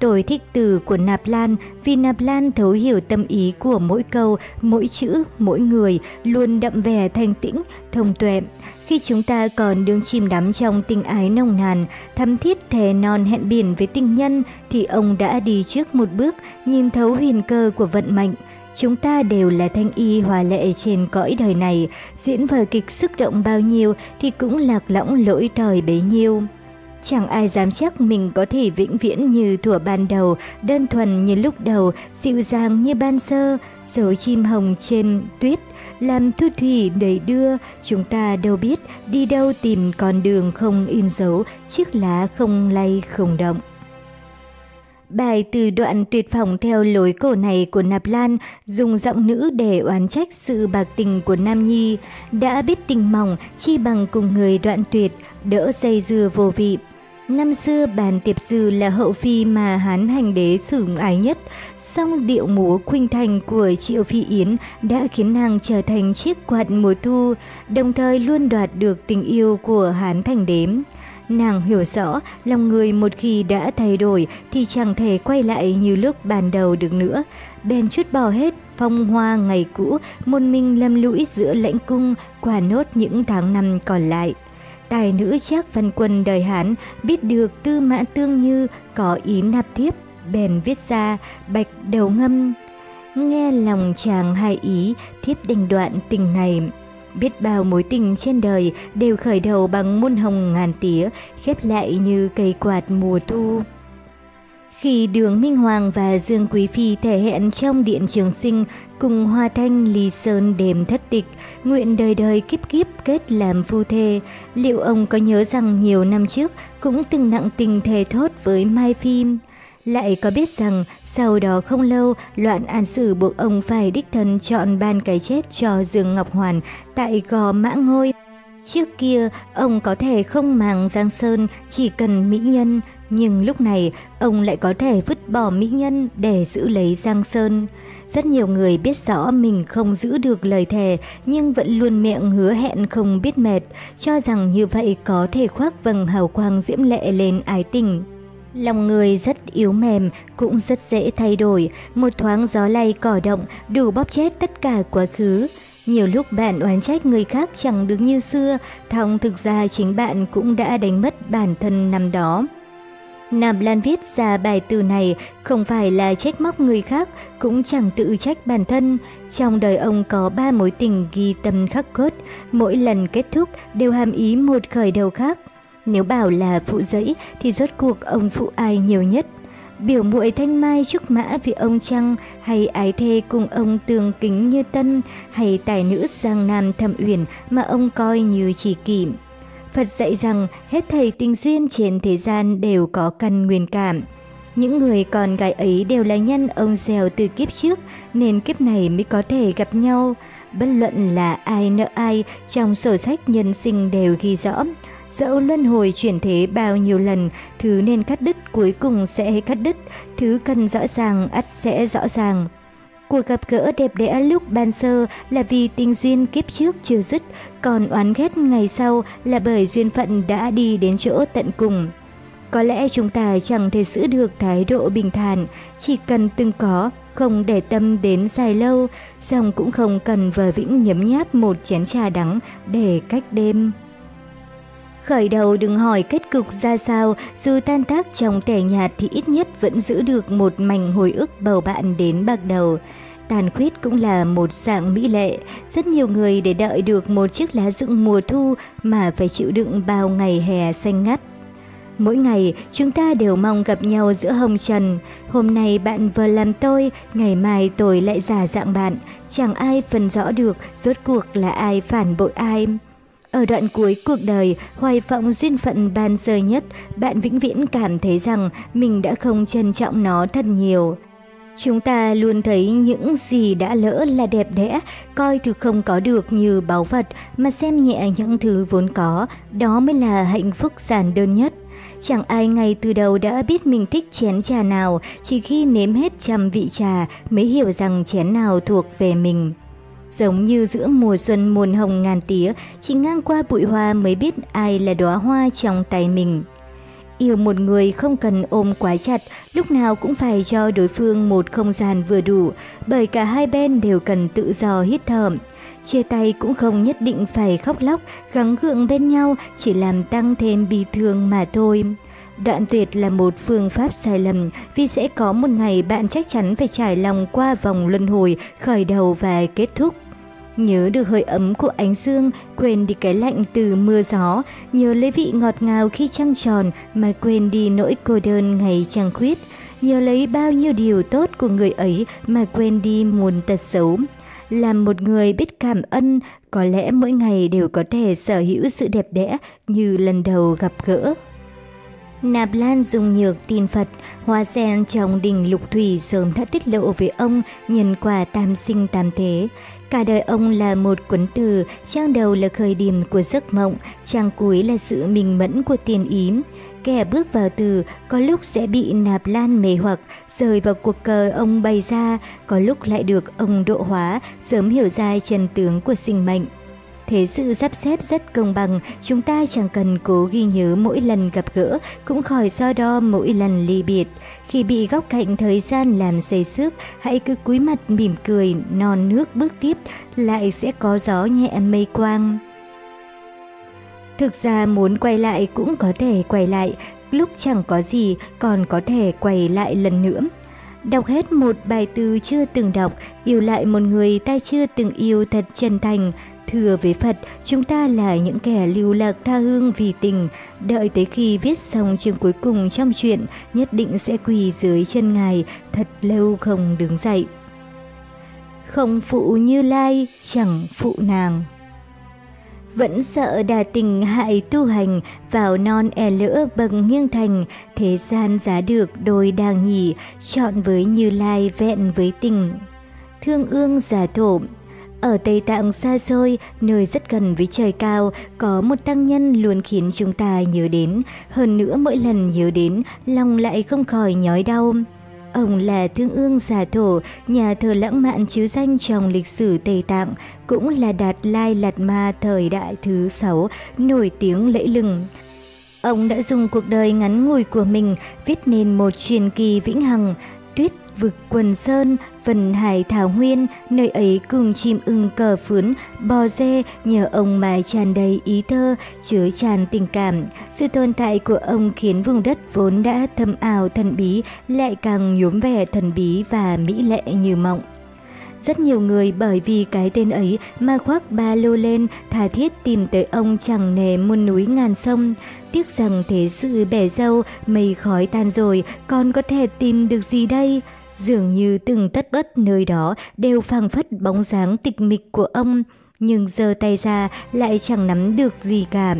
Tôi thích từ của Nạp Lan vì Nạp Lan thấu hiểu tâm ý của mỗi câu, mỗi chữ, mỗi người, luôn đậm vẻ thanh tĩnh, thông tuệ. Khi chúng ta còn đương chìm đắm trong tình ái nồng nàn, thắm thiết thề non hẹn biển với tình nhân, thì ông đã đi trước một bước, nhìn thấu huyền cơ của vận mệnh. Chúng ta đều là thanh y hòa lệ trên cõi đời này, diễn vở kịch xúc động bao nhiêu thì cũng lạc lõng lỗi thời bấy nhiêu. Chẳng ai dám chắc mình có thể vĩnh viễn như thuở ban đầu, đơn thuần như lúc đầu, dịu dàng như ban sơ, dấu chim hồng trên tuyết, làm thu thủy đầy đưa, chúng ta đâu biết đi đâu tìm con đường không in dấu, chiếc lá không lay không động. Bài từ đoạn tuyệt vọng theo lối cổ này của Nạp Lan dùng giọng nữ để oán trách sự bạc tình của Nam Nhi, đã biết tình mỏng chi bằng cùng người đoạn tuyệt, đỡ dây dưa vô vị. Năm xưa bàn tiệp dư là hậu phi mà Hán hành đế sủng ái nhất, song điệu múa khuynh thành của Triệu Phi Yến đã khiến nàng trở thành chiếc quạt mùa thu, đồng thời luôn đoạt được tình yêu của Hán thành đếm Nàng hiểu rõ, lòng người một khi đã thay đổi thì chẳng thể quay lại như lúc ban đầu được nữa. Bèn chút bỏ hết phong hoa ngày cũ, môn minh lâm lũi giữa lãnh cung, quả nốt những tháng năm còn lại. Tài nữ chắc văn quân đời Hán biết được tư mã tương như có ý nạp tiếp, bèn viết ra bạch đầu ngâm. Nghe lòng chàng hai ý, thiếp đình đoạn tình này. Biết bao mối tình trên đời đều khởi đầu bằng muôn hồng ngàn tía, khép lại như cây quạt mùa thu. Khi Đường Minh Hoàng và Dương Quý Phi thể hẹn trong điện trường sinh cùng Hoa Thanh Ly Sơn đêm thất tịch, nguyện đời đời kiếp kiếp kết làm phu thê, liệu ông có nhớ rằng nhiều năm trước cũng từng nặng tình thề thốt với Mai Phim lại có biết rằng sau đó không lâu, loạn an sử buộc ông phải đích thân chọn ban cái chết cho Dương Ngọc Hoàn tại gò mã ngôi. Trước kia, ông có thể không màng Giang Sơn, chỉ cần mỹ nhân, nhưng lúc này ông lại có thể vứt bỏ mỹ nhân để giữ lấy Giang Sơn. Rất nhiều người biết rõ mình không giữ được lời thề nhưng vẫn luôn miệng hứa hẹn không biết mệt, cho rằng như vậy có thể khoác vầng hào quang diễm lệ lên ái tình. Lòng người rất yếu mềm, cũng rất dễ thay đổi, một thoáng gió lay cỏ động đủ bóp chết tất cả quá khứ. Nhiều lúc bạn oán trách người khác chẳng được như xưa, thong thực ra chính bạn cũng đã đánh mất bản thân năm đó. nam Lan viết ra bài từ này không phải là trách móc người khác, cũng chẳng tự trách bản thân. Trong đời ông có ba mối tình ghi tâm khắc cốt, mỗi lần kết thúc đều hàm ý một khởi đầu khác. Nếu bảo là phụ giấy thì rốt cuộc ông phụ ai nhiều nhất? Biểu muội thanh mai trúc mã vì ông Trăng, hay ái thê cùng ông tường kính như tân, hay tài nữ giang nam thẩm uyển mà ông coi như chỉ kỷ. Phật dạy rằng hết thầy tình duyên trên thế gian đều có căn nguyên cảm. Những người con gái ấy đều là nhân ông gieo từ kiếp trước nên kiếp này mới có thể gặp nhau. Bất luận là ai nợ ai trong sổ sách nhân sinh đều ghi rõ. Dẫu luân hồi chuyển thế bao nhiêu lần, thứ nên cắt đứt cuối cùng sẽ cắt đứt, thứ cần rõ ràng ắt sẽ rõ ràng. Cuộc gặp gỡ đẹp đẽ lúc ban sơ là vì tình duyên kiếp trước chưa dứt, còn oán ghét ngày sau là bởi duyên phận đã đi đến chỗ tận cùng. Có lẽ chúng ta chẳng thể giữ được thái độ bình thản, chỉ cần từng có, không để tâm đến dài lâu, xong cũng không cần vờ vĩnh nhấm nháp một chén trà đắng để cách đêm. Khởi đầu đừng hỏi kết cục ra sao, dù tan tác trong tẻ nhạt thì ít nhất vẫn giữ được một mảnh hồi ức bầu bạn đến bạc đầu. Tàn khuyết cũng là một dạng mỹ lệ, rất nhiều người để đợi được một chiếc lá rụng mùa thu mà phải chịu đựng bao ngày hè xanh ngắt. Mỗi ngày chúng ta đều mong gặp nhau giữa hồng trần, hôm nay bạn vừa làm tôi, ngày mai tôi lại giả dạng bạn, chẳng ai phân rõ được rốt cuộc là ai phản bội ai. Ở đoạn cuối cuộc đời, hoài vọng duyên phận ban sơ nhất, bạn vĩnh viễn cảm thấy rằng mình đã không trân trọng nó thật nhiều. Chúng ta luôn thấy những gì đã lỡ là đẹp đẽ, coi thứ không có được như báu vật mà xem nhẹ những thứ vốn có, đó mới là hạnh phúc giản đơn nhất. Chẳng ai ngay từ đầu đã biết mình thích chén trà nào, chỉ khi nếm hết trăm vị trà mới hiểu rằng chén nào thuộc về mình. Giống như giữa mùa xuân muôn hồng ngàn tía, chỉ ngang qua bụi hoa mới biết ai là đóa hoa trong tay mình. Yêu một người không cần ôm quá chặt, lúc nào cũng phải cho đối phương một không gian vừa đủ, bởi cả hai bên đều cần tự do hít thở. Chia tay cũng không nhất định phải khóc lóc, gắng gượng bên nhau, chỉ làm tăng thêm bi thương mà thôi. Đoạn tuyệt là một phương pháp sai lầm vì sẽ có một ngày bạn chắc chắn phải trải lòng qua vòng luân hồi, khởi đầu và kết thúc. Nhớ được hơi ấm của ánh dương, quên đi cái lạnh từ mưa gió, nhớ lấy vị ngọt ngào khi trăng tròn mà quên đi nỗi cô đơn ngày trăng khuyết, nhớ lấy bao nhiêu điều tốt của người ấy mà quên đi muôn tật xấu. Làm một người biết cảm ơn, có lẽ mỗi ngày đều có thể sở hữu sự đẹp đẽ như lần đầu gặp gỡ. Nạp Lan dùng nhược tin Phật, hoa sen trong đình lục thủy sớm đã tiết lộ với ông nhân quả tam sinh tam thế. Cả đời ông là một cuốn từ, trang đầu là khởi điểm của giấc mộng, trang cuối là sự minh mẫn của tiền ý. Kẻ bước vào từ có lúc sẽ bị nạp lan mê hoặc, rời vào cuộc cờ ông bày ra, có lúc lại được ông độ hóa, sớm hiểu ra chân tướng của sinh mệnh. Thế sự sắp xếp rất công bằng, chúng ta chẳng cần cố ghi nhớ mỗi lần gặp gỡ, cũng khỏi so đo mỗi lần ly biệt. Khi bị góc cạnh thời gian làm xây xước, hãy cứ cúi mặt mỉm cười, non nước bước tiếp, lại sẽ có gió nhẹ mây quang. Thực ra muốn quay lại cũng có thể quay lại, lúc chẳng có gì còn có thể quay lại lần nữa. Đọc hết một bài từ chưa từng đọc, yêu lại một người ta chưa từng yêu thật chân thành, Thừa với Phật, chúng ta là những kẻ lưu lạc tha hương vì tình, đợi tới khi viết xong chương cuối cùng trong chuyện, nhất định sẽ quỳ dưới chân Ngài, thật lâu không đứng dậy. Không phụ như lai, chẳng phụ nàng. Vẫn sợ đà tình hại tu hành, vào non e lỡ bậc nghiêng thành, thế gian giá được đôi đàng nhỉ, chọn với như lai vẹn với tình. Thương ương giả thổm ở Tây Tạng xa xôi, nơi rất gần với trời cao, có một tăng nhân luôn khiến chúng ta nhớ đến. Hơn nữa mỗi lần nhớ đến, lòng lại không khỏi nhói đau. Ông là Thương Ương Giả Thổ, nhà thờ lãng mạn chứ danh trong lịch sử Tây Tạng, cũng là Đạt Lai Lạt Ma thời đại thứ sáu, nổi tiếng lẫy lừng. Ông đã dùng cuộc đời ngắn ngủi của mình viết nên một truyền kỳ vĩnh hằng, tuyết vực quần sơn, vần hải thảo nguyên, nơi ấy cùng chim ưng cờ phướn, bò dê nhờ ông mà tràn đầy ý thơ, chứa tràn tình cảm. Sự tồn tại của ông khiến vùng đất vốn đã thâm ảo thần bí lại càng nhuốm vẻ thần bí và mỹ lệ như mộng. Rất nhiều người bởi vì cái tên ấy mà khoác ba lô lên, thà thiết tìm tới ông chẳng nề muôn núi ngàn sông. Tiếc rằng thế sự bẻ dâu, mây khói tan rồi, còn có thể tìm được gì đây? Dường như từng tất đất nơi đó đều phang phất bóng dáng tịch mịch của ông, nhưng giờ tay ra lại chẳng nắm được gì cả.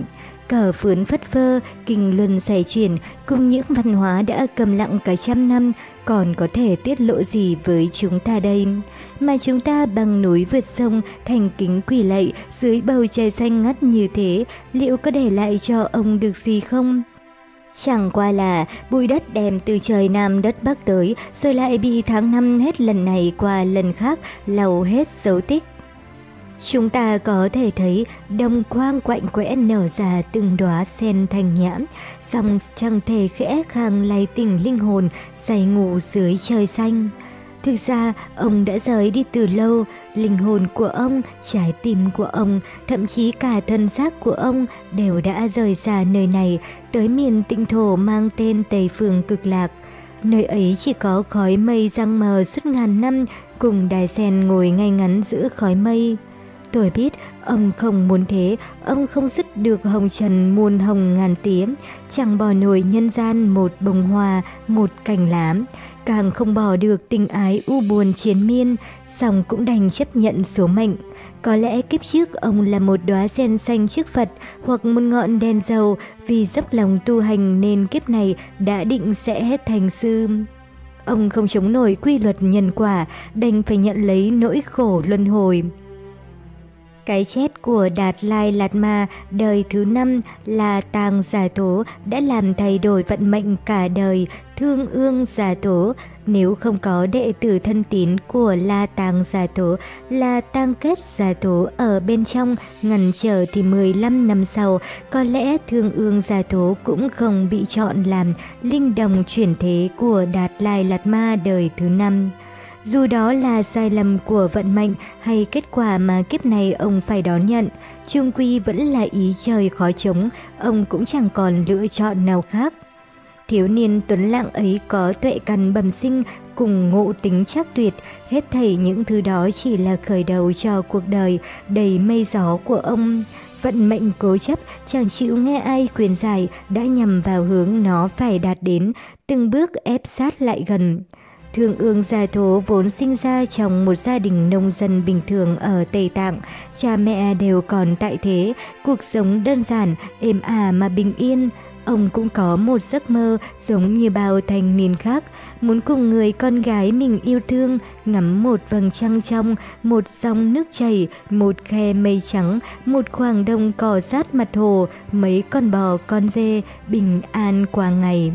Cờ phướn phất phơ, kinh luân xoay chuyển, cùng những văn hóa đã cầm lặng cả trăm năm, còn có thể tiết lộ gì với chúng ta đây? Mà chúng ta bằng núi vượt sông, thành kính quỳ lạy, dưới bầu trời xanh ngắt như thế, liệu có để lại cho ông được gì không? Chẳng qua là bụi đất đem từ trời Nam đất Bắc tới, rồi lại bị tháng năm hết lần này qua lần khác lau hết dấu tích. Chúng ta có thể thấy đồng quang quạnh quẽ nở ra từng đóa sen thành nhãm, dòng chẳng thể khẽ khàng lay tỉnh linh hồn, say ngủ dưới trời xanh. Thực ra, ông đã rời đi từ lâu, linh hồn của ông, trái tim của ông, thậm chí cả thân xác của ông đều đã rời xa nơi này, tới miền tịnh thổ mang tên Tây Phương Cực Lạc. Nơi ấy chỉ có khói mây răng mờ suốt ngàn năm, cùng đài sen ngồi ngay ngắn giữa khói mây. Tôi biết ông không muốn thế, ông không dứt được hồng trần muôn hồng ngàn tiếng, chẳng bỏ nổi nhân gian một bông hoa, một cành lám càng không bỏ được tình ái u buồn chiến miên, song cũng đành chấp nhận số mệnh. Có lẽ kiếp trước ông là một đóa sen xanh trước Phật hoặc một ngọn đèn dầu vì dốc lòng tu hành nên kiếp này đã định sẽ thành sư. Ông không chống nổi quy luật nhân quả, đành phải nhận lấy nỗi khổ luân hồi. Cái chết của Đạt Lai Lạt Ma đời thứ năm là tàng giả tố đã làm thay đổi vận mệnh cả đời, thương ương giả tố. Nếu không có đệ tử thân tín của La Tàng giả tố là Tang Kết giả tố ở bên trong ngăn trở thì 15 năm sau, có lẽ thương ương giả tố cũng không bị chọn làm linh đồng chuyển thế của Đạt Lai Lạt Ma đời thứ năm. Dù đó là sai lầm của vận mệnh hay kết quả mà kiếp này ông phải đón nhận, trương quy vẫn là ý trời khó chống, ông cũng chẳng còn lựa chọn nào khác. Thiếu niên tuấn lãng ấy có tuệ căn bẩm sinh cùng ngộ tính chắc tuyệt, hết thảy những thứ đó chỉ là khởi đầu cho cuộc đời đầy mây gió của ông. Vận mệnh cố chấp, chẳng chịu nghe ai khuyên giải đã nhằm vào hướng nó phải đạt đến, từng bước ép sát lại gần. Thương ương Gia Thố vốn sinh ra trong một gia đình nông dân bình thường ở Tây Tạng, cha mẹ đều còn tại thế, cuộc sống đơn giản, êm ả mà bình yên. Ông cũng có một giấc mơ giống như bao thanh niên khác, muốn cùng người con gái mình yêu thương, ngắm một vầng trăng trong, một dòng nước chảy, một khe mây trắng, một khoảng đông cỏ sát mặt hồ, mấy con bò con dê, bình an qua ngày.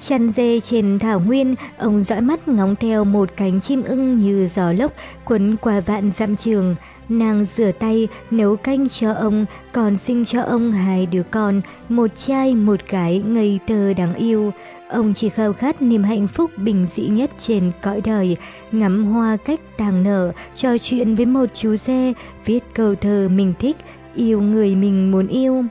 Chăn dê trên thảo nguyên, ông dõi mắt ngóng theo một cánh chim ưng như gió lốc quấn qua vạn dặm trường. Nàng rửa tay, nấu canh cho ông, còn sinh cho ông hai đứa con, một trai một gái ngây thơ đáng yêu. Ông chỉ khao khát niềm hạnh phúc bình dị nhất trên cõi đời, ngắm hoa cách tàng nở, trò chuyện với một chú dê, viết câu thơ mình thích, yêu người mình muốn yêu.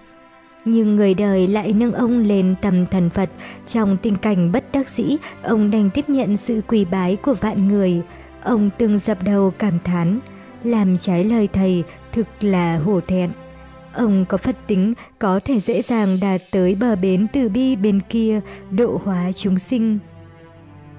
Nhưng người đời lại nâng ông lên tầm thần Phật, trong tình cảnh bất đắc dĩ, ông đành tiếp nhận sự quỳ bái của vạn người. Ông từng dập đầu cảm thán, làm trái lời thầy, thực là hổ thẹn. Ông có Phật tính có thể dễ dàng đạt tới bờ bến từ bi bên kia, độ hóa chúng sinh.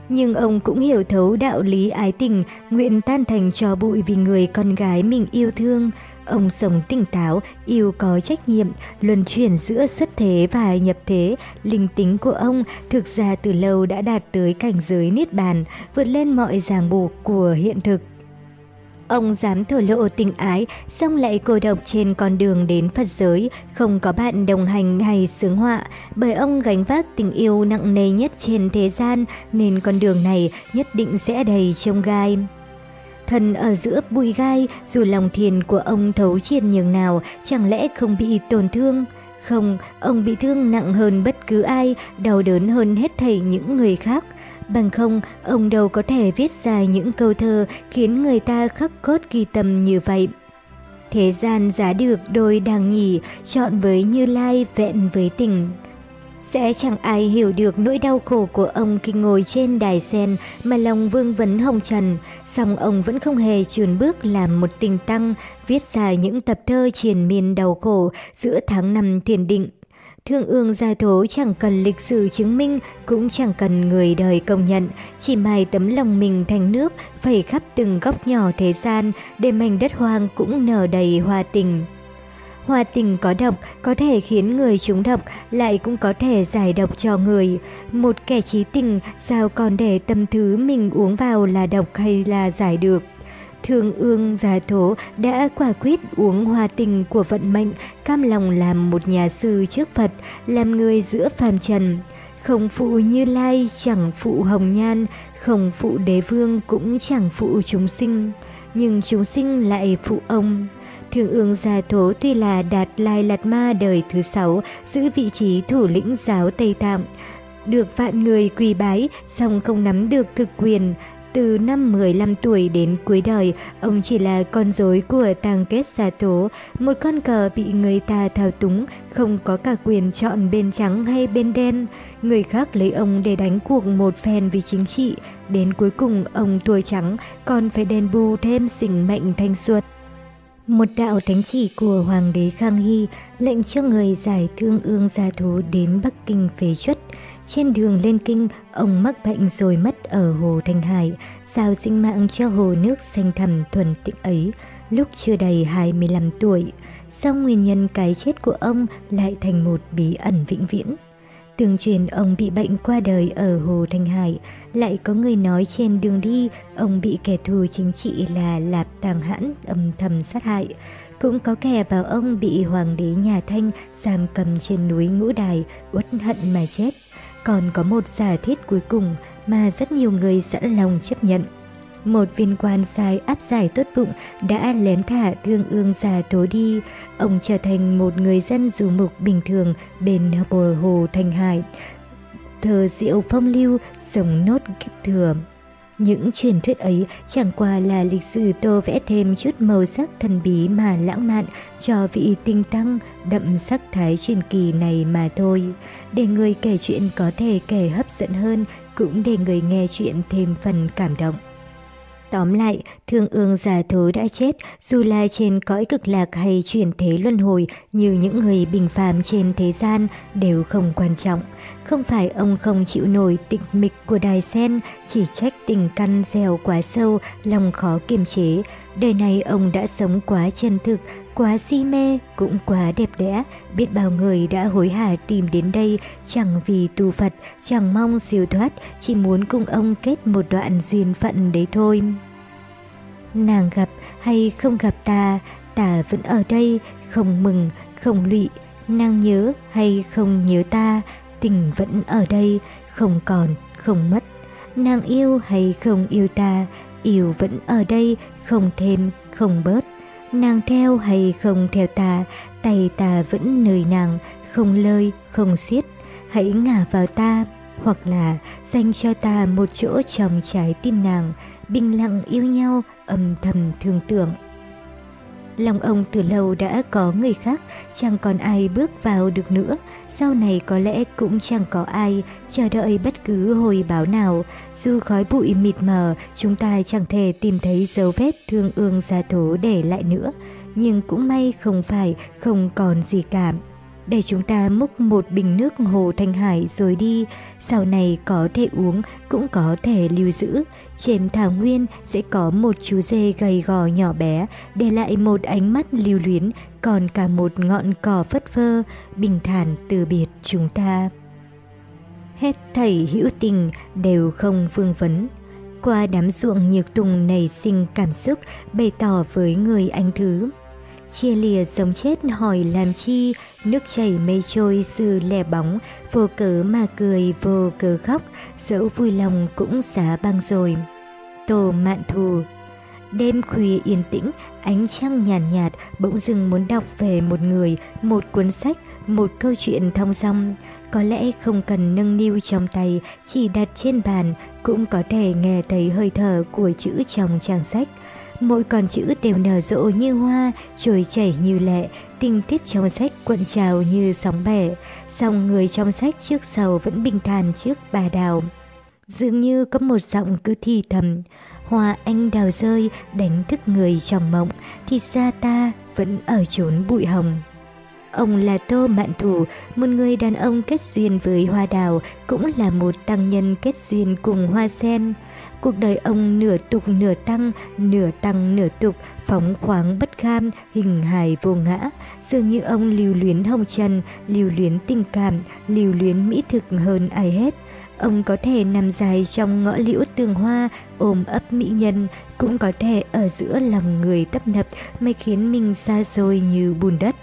Nhưng ông cũng hiểu thấu đạo lý ái tình, nguyện tan thành cho bụi vì người con gái mình yêu thương. Ông sống tỉnh táo, yêu có trách nhiệm, luân chuyển giữa xuất thế và nhập thế. Linh tính của ông thực ra từ lâu đã đạt tới cảnh giới niết bàn, vượt lên mọi ràng buộc của hiện thực. Ông dám thổ lộ tình ái, xong lại cô độc trên con đường đến Phật giới, không có bạn đồng hành hay sướng họa, bởi ông gánh vác tình yêu nặng nề nhất trên thế gian, nên con đường này nhất định sẽ đầy trông gai. Thân ở giữa bụi gai, dù lòng thiền của ông thấu triệt nhường nào, chẳng lẽ không bị tổn thương? Không, ông bị thương nặng hơn bất cứ ai, đau đớn hơn hết thảy những người khác. Bằng không, ông đâu có thể viết ra những câu thơ khiến người ta khắc cốt ghi tâm như vậy. Thế gian giá được đôi đàng nhỉ, chọn với Như Lai vẹn với tình. Sẽ chẳng ai hiểu được nỗi đau khổ của ông khi ngồi trên đài sen mà lòng vương vấn hồng trần, song ông vẫn không hề chùn bước làm một tình tăng, viết ra những tập thơ triền miên đau khổ giữa tháng năm thiền định. Thương ương gia thố chẳng cần lịch sử chứng minh, cũng chẳng cần người đời công nhận, chỉ mài tấm lòng mình thành nước, phẩy khắp từng góc nhỏ thế gian, để mảnh đất hoang cũng nở đầy hoa tình. Hoa tình có độc, có thể khiến người trúng độc, lại cũng có thể giải độc cho người. Một kẻ trí tình, sao còn để tâm thứ mình uống vào là độc hay là giải được. Thương ương già thố đã quả quyết uống hoa tình của vận mệnh, cam lòng làm một nhà sư trước Phật, làm người giữa phàm trần. Không phụ như lai, chẳng phụ hồng nhan, không phụ đế vương cũng chẳng phụ chúng sinh, nhưng chúng sinh lại phụ ông. Thương ương Gia Thố tuy là đạt lai lạt ma đời thứ sáu, giữ vị trí thủ lĩnh giáo Tây Tạng, được vạn người quỳ bái, song không nắm được thực quyền, từ năm 15 tuổi đến cuối đời, ông chỉ là con rối của tàng kết gia tố, một con cờ bị người ta thao túng, không có cả quyền chọn bên trắng hay bên đen. Người khác lấy ông để đánh cuộc một phen vì chính trị, đến cuối cùng ông thua trắng, còn phải đền bù thêm sinh mệnh thanh xuân. Một đạo thánh chỉ của Hoàng đế Khang Hy lệnh cho người giải thương ương gia thú đến Bắc Kinh phế chuất. Trên đường lên kinh, ông mắc bệnh rồi mất ở Hồ Thanh Hải, sao sinh mạng cho hồ nước xanh thẳm thuần tịnh ấy lúc chưa đầy 25 tuổi. Sau nguyên nhân cái chết của ông lại thành một bí ẩn vĩnh viễn. Tương truyền ông bị bệnh qua đời ở Hồ Thanh Hải, lại có người nói trên đường đi ông bị kẻ thù chính trị là Lạp Tàng Hãn âm thầm sát hại. Cũng có kẻ bảo ông bị hoàng đế nhà Thanh giam cầm trên núi Ngũ Đài, uất hận mà chết. Còn có một giả thiết cuối cùng mà rất nhiều người sẵn lòng chấp nhận. Một viên quan sai áp giải tốt bụng đã lén thả thương ương già tố đi. Ông trở thành một người dân du mục bình thường bên bờ hồ Thanh Hải. Thờ diệu phong lưu, sống nốt kiếp thừa. Những truyền thuyết ấy chẳng qua là lịch sử tô vẽ thêm chút màu sắc thần bí mà lãng mạn cho vị tinh tăng đậm sắc thái truyền kỳ này mà thôi. Để người kể chuyện có thể kể hấp dẫn hơn, cũng để người nghe chuyện thêm phần cảm động. Tóm lại, thương ương giả thú đã chết, dù là trên cõi cực lạc hay chuyển thế luân hồi như những người bình phàm trên thế gian đều không quan trọng. Không phải ông không chịu nổi tịch mịch của đài sen, chỉ trách tình căn dèo quá sâu, lòng khó kiềm chế. Đời này ông đã sống quá chân thực, quá si mê, cũng quá đẹp đẽ. Biết bao người đã hối hả tìm đến đây, chẳng vì tu Phật, chẳng mong siêu thoát, chỉ muốn cùng ông kết một đoạn duyên phận đấy thôi. Nàng gặp hay không gặp ta, ta vẫn ở đây, không mừng, không lụy. Nàng nhớ hay không nhớ ta, tình vẫn ở đây, không còn, không mất. Nàng yêu hay không yêu ta, yêu vẫn ở đây, không thêm, không bớt. Nàng theo hay không theo ta, tay ta vẫn nơi nàng, không lơi, không xiết. Hãy ngả vào ta, hoặc là dành cho ta một chỗ trong trái tim nàng, bình lặng yêu nhau, âm thầm thương tưởng. Lòng ông từ lâu đã có người khác, chẳng còn ai bước vào được nữa, sau này có lẽ cũng chẳng có ai chờ đợi bất cứ hồi báo nào. Dù khói bụi mịt mờ, chúng ta chẳng thể tìm thấy dấu vết thương ương gia thố để lại nữa. nhưng cũng may không phải không còn gì cả. Để chúng ta múc một bình nước hồ Thanh Hải rồi đi, sau này có thể uống cũng có thể lưu giữ. Trên thảo nguyên sẽ có một chú dê gầy gò nhỏ bé, để lại một ánh mắt lưu luyến, còn cả một ngọn cỏ phất phơ, bình thản từ biệt chúng ta. Hết thảy hữu tình đều không vương vấn. Qua đám ruộng nhược tùng nảy sinh cảm xúc bày tỏ với người anh thứ. Chia lìa sống chết hỏi làm chi, nước chảy mây trôi sự lẻ bóng, vô cớ mà cười vô cớ khóc, dẫu vui lòng cũng xá băng rồi. Tô mạn thù Đêm khuya yên tĩnh, ánh trăng nhàn nhạt, nhạt bỗng dưng muốn đọc về một người, một cuốn sách, một câu chuyện thông dong. Có lẽ không cần nâng niu trong tay, chỉ đặt trên bàn, cũng có thể nghe thấy hơi thở của chữ trong trang sách. Mỗi con chữ đều nở rộ như hoa, trôi chảy như lệ, tình tiết trong sách cuộn trào như sóng bể. Dòng người trong sách trước sau vẫn bình thản trước bà đào. Dường như có một giọng cứ thì thầm, hoa anh đào rơi đánh thức người trong mộng, thì ra ta vẫn ở chốn bụi hồng. Ông là Tô Mạn Thủ, một người đàn ông kết duyên với hoa đào, cũng là một tăng nhân kết duyên cùng hoa sen. Cuộc đời ông nửa tục nửa tăng, nửa tăng nửa tục, phóng khoáng bất kham, hình hài vô ngã. Dường như ông lưu luyến hồng trần, lưu luyến tình cảm, lưu luyến mỹ thực hơn ai hết. Ông có thể nằm dài trong ngõ liễu tường hoa, ôm ấp mỹ nhân, cũng có thể ở giữa lòng người tấp nập mới khiến mình xa xôi như bùn đất.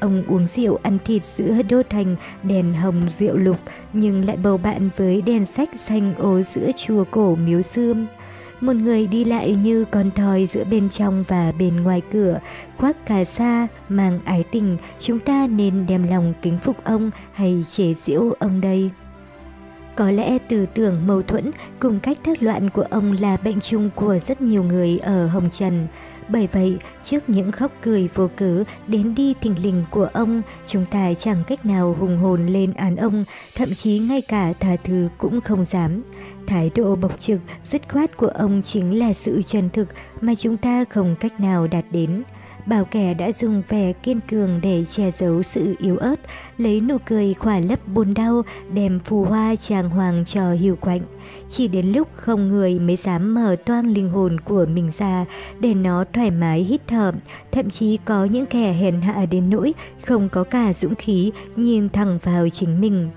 Ông uống rượu ăn thịt giữa đô thành đèn hồng rượu lục nhưng lại bầu bạn với đèn sách xanh ố giữa chùa cổ miếu xương. Một người đi lại như con thoi giữa bên trong và bên ngoài cửa, khoác cà sa, mang ái tình, chúng ta nên đem lòng kính phục ông hay chế giễu ông đây. Có lẽ tư tưởng mâu thuẫn cùng cách thất loạn của ông là bệnh chung của rất nhiều người ở Hồng Trần. Bởi vậy, trước những khóc cười vô cớ đến đi thình lình của ông, chúng ta chẳng cách nào hùng hồn lên án ông, thậm chí ngay cả tha thứ cũng không dám. Thái độ bộc trực, dứt khoát của ông chính là sự chân thực mà chúng ta không cách nào đạt đến. Bảo kẻ đã dùng vẻ kiên cường để che giấu sự yếu ớt, lấy nụ cười khỏa lấp buồn đau, đem phù hoa tràng hoàng cho hiu quạnh. Chỉ đến lúc không người mới dám mở toang linh hồn của mình ra để nó thoải mái hít thở, thậm chí có những kẻ hèn hạ đến nỗi không có cả dũng khí nhìn thẳng vào chính mình.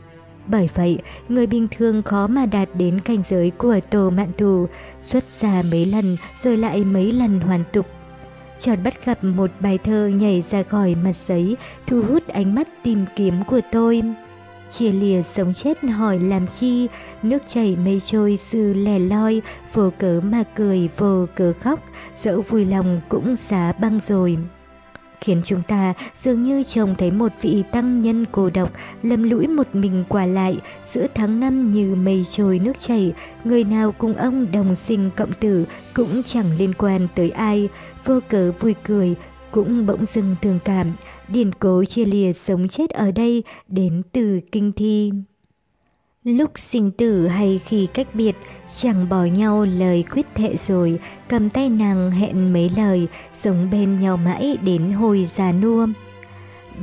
Bởi vậy, người bình thường khó mà đạt đến cảnh giới của Tô Mạn Thù, xuất ra mấy lần rồi lại mấy lần hoàn tục Tròn bắt gặp một bài thơ nhảy ra khỏi mặt giấy, thu hút ánh mắt tìm kiếm của tôi. Chia lìa sống chết hỏi làm chi, nước chảy mây trôi sư lẻ loi, vô cớ mà cười, vô cớ khóc, dẫu vui lòng cũng giá băng rồi khiến chúng ta dường như trông thấy một vị tăng nhân cô độc lầm lũi một mình qua lại giữa tháng năm như mây trôi nước chảy, người nào cùng ông đồng sinh cộng tử cũng chẳng liên quan tới ai, vô cớ vui cười, cũng bỗng dưng thương cảm, điển cố chia lìa sống chết ở đây đến từ kinh thi. Lúc sinh tử hay khi cách biệt, chẳng bỏ nhau lời quyết thệ rồi, cầm tay nàng hẹn mấy lời, sống bên nhau mãi đến hồi già nua.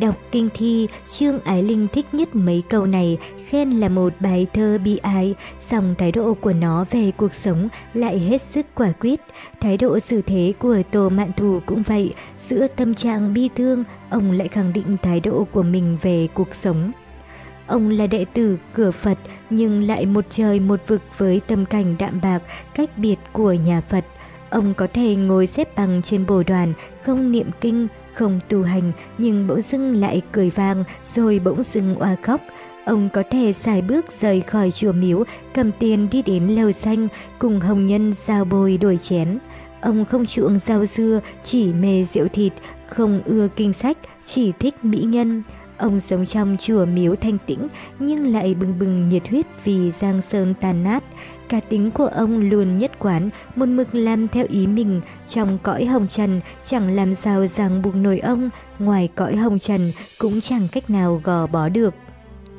Đọc kinh thi, Trương Ái Linh thích nhất mấy câu này, khen là một bài thơ bi ai song thái độ của nó về cuộc sống lại hết sức quả quyết. Thái độ xử thế của Tô Mạn Thù cũng vậy, giữa tâm trạng bi thương, ông lại khẳng định thái độ của mình về cuộc sống. Ông là đệ tử cửa Phật nhưng lại một trời một vực với tâm cảnh đạm bạc, cách biệt của nhà Phật. Ông có thể ngồi xếp bằng trên bồ đoàn, không niệm kinh, không tu hành nhưng bỗng dưng lại cười vang rồi bỗng dưng oa khóc. Ông có thể xài bước rời khỏi chùa miếu, cầm tiền đi đến lầu xanh cùng hồng nhân giao bồi đổi chén. Ông không chuộng rau dưa, chỉ mê rượu thịt, không ưa kinh sách, chỉ thích mỹ nhân. Ông sống trong chùa miếu thanh tĩnh nhưng lại bừng bừng nhiệt huyết vì giang sơn tàn nát. Cả tính của ông luôn nhất quán, một mực làm theo ý mình, trong cõi hồng trần chẳng làm sao ràng buộc nổi ông, ngoài cõi hồng trần cũng chẳng cách nào gò bó được.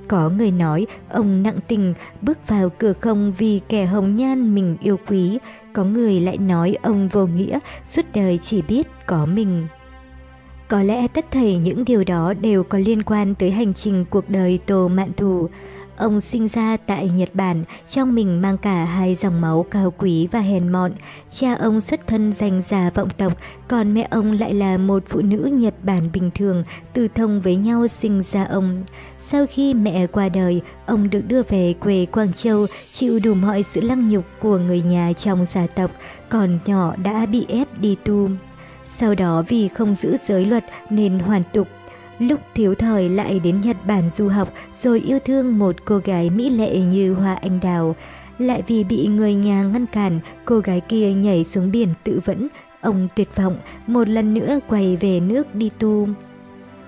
Có người nói ông nặng tình bước vào cửa không vì kẻ hồng nhan mình yêu quý, có người lại nói ông vô nghĩa, suốt đời chỉ biết có mình. Có lẽ tất thảy những điều đó đều có liên quan tới hành trình cuộc đời Tô Mạn Thù. Ông sinh ra tại Nhật Bản, trong mình mang cả hai dòng máu cao quý và hèn mọn. Cha ông xuất thân danh gia vọng tộc, còn mẹ ông lại là một phụ nữ Nhật Bản bình thường, từ thông với nhau sinh ra ông. Sau khi mẹ qua đời, ông được đưa về quê Quảng Châu, chịu đủ mọi sự lăng nhục của người nhà trong gia tộc, còn nhỏ đã bị ép đi tu. Sau đó vì không giữ giới luật nên hoàn tục, Lúc thiếu thời lại đến Nhật Bản du học rồi yêu thương một cô gái mỹ lệ như Hoa Anh Đào. Lại vì bị người nhà ngăn cản, cô gái kia nhảy xuống biển tự vẫn. Ông tuyệt vọng, một lần nữa quay về nước đi tu.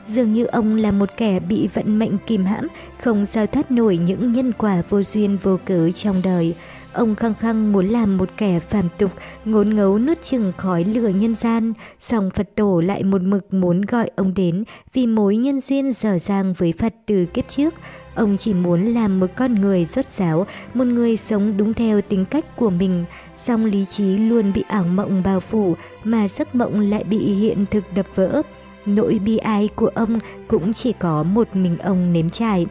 Dường như ông là một kẻ bị vận mệnh kìm hãm, không sao thoát nổi những nhân quả vô duyên vô cớ trong đời. Ông khăng khăng muốn làm một kẻ phàm tục, ngốn ngấu nuốt chừng khói lửa nhân gian, song Phật tổ lại một mực muốn gọi ông đến vì mối nhân duyên dở dang với Phật từ kiếp trước. Ông chỉ muốn làm một con người rốt ráo, một người sống đúng theo tính cách của mình, song lý trí luôn bị ảo mộng bao phủ mà giấc mộng lại bị hiện thực đập vỡ. Nỗi bi ai của ông cũng chỉ có một mình ông nếm trải.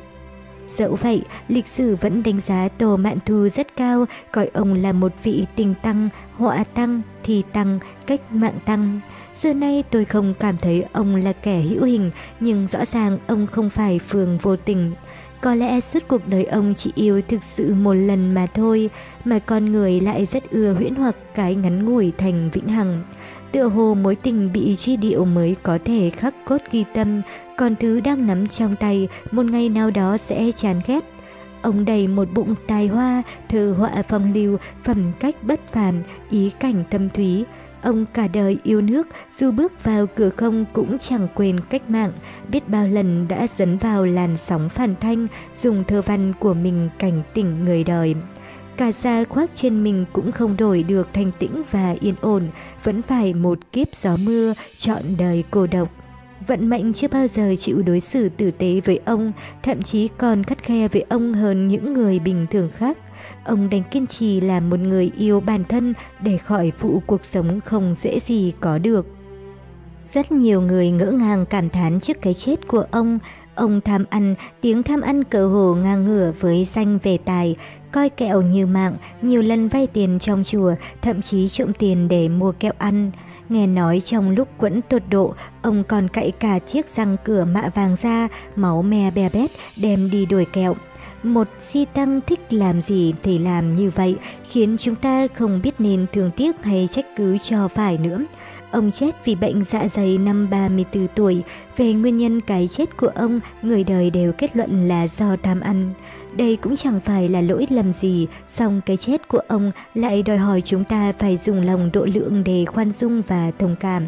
Dẫu vậy, lịch sử vẫn đánh giá Tô Mạn Thu rất cao, coi ông là một vị tình tăng, họa tăng, thì tăng, cách mạng tăng. xưa nay tôi không cảm thấy ông là kẻ hữu hình, nhưng rõ ràng ông không phải phường vô tình. Có lẽ suốt cuộc đời ông chỉ yêu thực sự một lần mà thôi, mà con người lại rất ưa huyễn hoặc cái ngắn ngủi thành vĩnh hằng. Tựa hồ mối tình bị truy điệu mới có thể khắc cốt ghi tâm, còn thứ đang nắm trong tay một ngày nào đó sẽ chán ghét. Ông đầy một bụng tài hoa, thơ họa phong lưu, phẩm cách bất phàm, ý cảnh thâm thúy. Ông cả đời yêu nước, dù bước vào cửa không cũng chẳng quên cách mạng, biết bao lần đã dấn vào làn sóng phản thanh, dùng thơ văn của mình cảnh tỉnh người đời. Cả xa khoác trên mình cũng không đổi được thanh tĩnh và yên ổn, vẫn phải một kiếp gió mưa, chọn đời cô độc. Vận mệnh chưa bao giờ chịu đối xử tử tế với ông, thậm chí còn khắt khe với ông hơn những người bình thường khác. Ông đành kiên trì làm một người yêu bản thân để khỏi phụ cuộc sống không dễ gì có được. Rất nhiều người ngỡ ngàng cảm thán trước cái chết của ông. Ông tham ăn, tiếng tham ăn cờ hồ ngang ngửa với danh về tài, coi kẹo như mạng, nhiều lần vay tiền trong chùa, thậm chí trộm tiền để mua kẹo ăn. Nghe nói trong lúc quẫn tột độ, ông còn cậy cả chiếc răng cửa mạ vàng ra, máu me bè bét, đem đi đổi kẹo. Một si tăng thích làm gì thì làm như vậy, khiến chúng ta không biết nên thương tiếc hay trách cứ cho phải nữa. Ông chết vì bệnh dạ dày năm 34 tuổi. Về nguyên nhân cái chết của ông, người đời đều kết luận là do tham ăn. Đây cũng chẳng phải là lỗi lầm gì, song cái chết của ông lại đòi hỏi chúng ta phải dùng lòng độ lượng để khoan dung và thông cảm.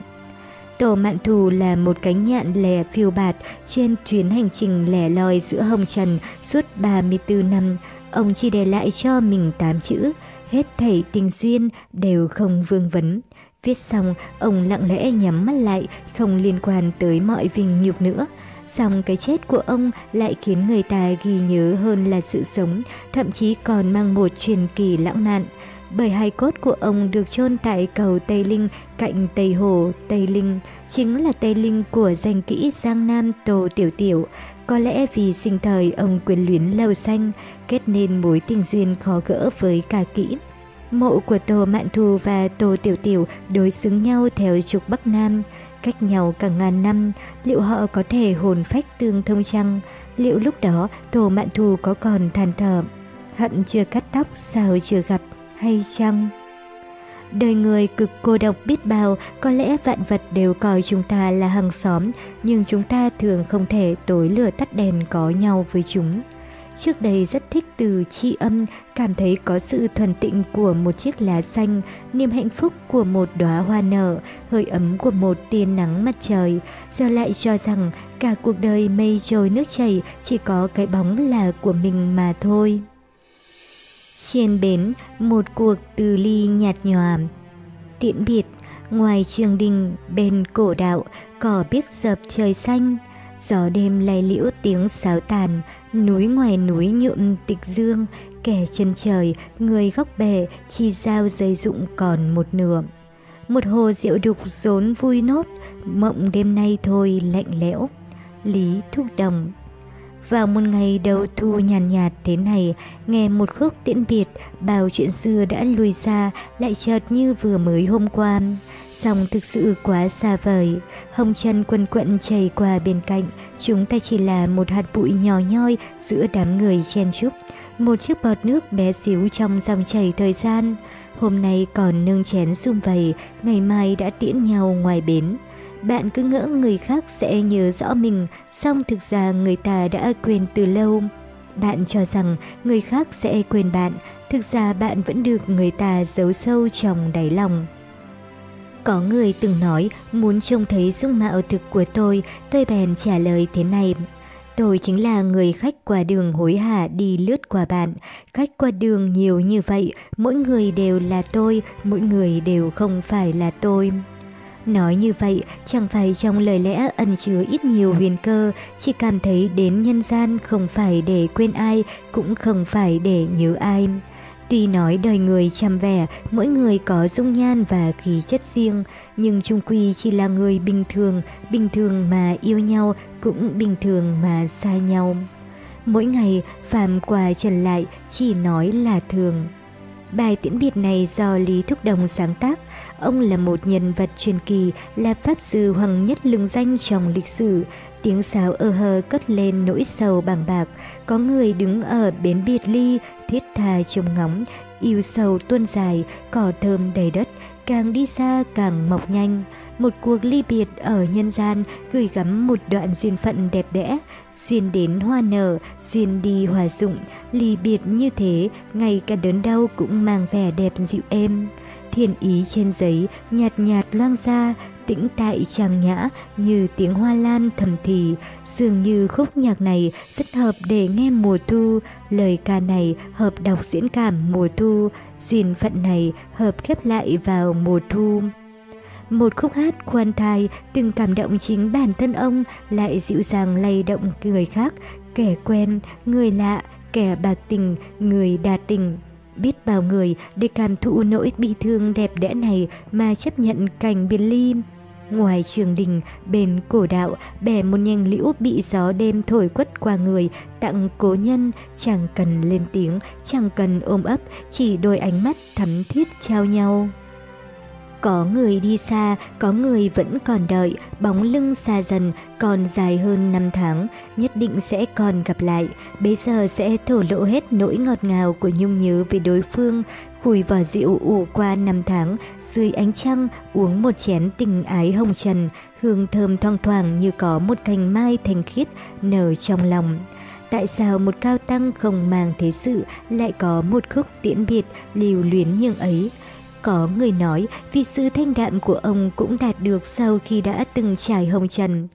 Tổ Mạn Thù là một cánh nhạn lẻ phiêu bạt trên chuyến hành trình lẻ loi giữa hồng trần suốt 34 năm. Ông chỉ để lại cho mình 8 chữ, hết thảy tình duyên đều không vương vấn. Viết xong, ông lặng lẽ nhắm mắt lại, không liên quan tới mọi vinh nhục nữa. Xong cái chết của ông lại khiến người ta ghi nhớ hơn là sự sống, thậm chí còn mang một truyền kỳ lãng mạn. Bởi hai cốt của ông được chôn tại cầu Tây Linh cạnh Tây Hồ, Tây Linh, chính là Tây Linh của danh kỹ Giang Nam Tô Tiểu Tiểu. Có lẽ vì sinh thời ông quyền luyến lâu xanh, kết nên mối tình duyên khó gỡ với ca kỹ. Mộ của Tô Mạn Thu và Tô Tiểu Tiểu đối xứng nhau theo trục Bắc Nam, cách nhau cả ngàn năm, liệu họ có thể hồn phách tương thông chăng? Liệu lúc đó Tô Mạn Thù có còn than thở, hận chưa cắt tóc sao chưa gặp hay chăng? Đời người cực cô độc biết bao, có lẽ vạn vật đều coi chúng ta là hàng xóm, nhưng chúng ta thường không thể tối lửa tắt đèn có nhau với chúng. Trước đây rất thích từ tri âm, cảm thấy có sự thuần tịnh của một chiếc lá xanh, niềm hạnh phúc của một đóa hoa nở, hơi ấm của một tia nắng mặt trời. Giờ lại cho rằng cả cuộc đời mây trôi nước chảy chỉ có cái bóng là của mình mà thôi. Trên bến, một cuộc từ ly nhạt nhòa. Tiễn biệt, ngoài trường đình, bên cổ đạo, cỏ biếc dập trời xanh, Gió đêm lay liễu tiếng sáo tàn, núi ngoài núi nhuộm tịch dương, kẻ chân trời, người góc bể, chi giao dây dụng còn một nửa. một hồ rượu đục rốn vui nốt, mộng đêm nay thôi lạnh lẽo. Lý Thúc Đồng vào một ngày đầu thu nhàn nhạt, nhạt thế này, nghe một khúc tiễn biệt, bao chuyện xưa đã lùi xa, lại chợt như vừa mới hôm qua. Song thực sự quá xa vời, hồng chân quần quận chảy qua bên cạnh, chúng ta chỉ là một hạt bụi nhỏ nhoi giữa đám người chen chúc, một chiếc bọt nước bé xíu trong dòng chảy thời gian. Hôm nay còn nâng chén xung vầy, ngày mai đã tiễn nhau ngoài bến. Bạn cứ ngỡ người khác sẽ nhớ rõ mình, song thực ra người ta đã quên từ lâu. Bạn cho rằng người khác sẽ quên bạn, thực ra bạn vẫn được người ta giấu sâu trong đáy lòng. Có người từng nói muốn trông thấy dung mạo thực của tôi, tôi bèn trả lời thế này. Tôi chính là người khách qua đường hối hả đi lướt qua bạn. Khách qua đường nhiều như vậy, mỗi người đều là tôi, mỗi người đều không phải là tôi. Nói như vậy, chẳng phải trong lời lẽ ẩn chứa ít nhiều huyền cơ, chỉ cảm thấy đến nhân gian không phải để quên ai, cũng không phải để nhớ ai. Tuy nói đời người chăm vẻ, mỗi người có dung nhan và khí chất riêng, nhưng chung quy chỉ là người bình thường, bình thường mà yêu nhau, cũng bình thường mà xa nhau. Mỗi ngày, phàm qua trần lại, chỉ nói là thường. Bài tiễn biệt này do Lý Thúc Đồng sáng tác. Ông là một nhân vật truyền kỳ, là pháp sư hoàng nhất lừng danh trong lịch sử. Tiếng sáo ơ hờ cất lên nỗi sầu bằng bạc. Có người đứng ở bến biệt ly, thiết tha trông ngóng, yêu sầu tuôn dài, cỏ thơm đầy đất, càng đi xa càng mọc nhanh. Một cuộc ly biệt ở nhân gian gửi gắm một đoạn duyên phận đẹp đẽ, duyên đến hoa nở, duyên đi hòa dụng, ly biệt như thế, ngay cả đớn đau cũng mang vẻ đẹp dịu êm. Thiên ý trên giấy nhạt nhạt loang ra, tĩnh tại trang nhã như tiếng hoa lan thầm thì, dường như khúc nhạc này rất hợp để nghe mùa thu, lời ca này hợp đọc diễn cảm mùa thu, duyên phận này hợp khép lại vào mùa thu. Một khúc hát khoan thai từng cảm động chính bản thân ông lại dịu dàng lay động người khác, kẻ quen, người lạ, kẻ bạc tình, người đa tình. Biết bao người để cảm thụ nỗi bi thương đẹp đẽ này mà chấp nhận cảnh biệt ly. Ngoài trường đình, bên cổ đạo, bẻ một nhành liễu bị gió đêm thổi quất qua người, tặng cố nhân, chẳng cần lên tiếng, chẳng cần ôm ấp, chỉ đôi ánh mắt thắm thiết trao nhau. Có người đi xa, có người vẫn còn đợi, bóng lưng xa dần, còn dài hơn 5 tháng, nhất định sẽ còn gặp lại. Bây giờ sẽ thổ lộ hết nỗi ngọt ngào của nhung nhớ về đối phương, khùi vỏ rượu ủ qua 5 tháng, dưới ánh trăng uống một chén tình ái hồng trần, hương thơm thoang thoảng như có một cành mai thanh khiết nở trong lòng. Tại sao một cao tăng không mang thế sự lại có một khúc tiễn biệt lưu luyến như ấy? Có người nói vì sự thanh đạm của ông cũng đạt được sau khi đã từng trải hồng trần.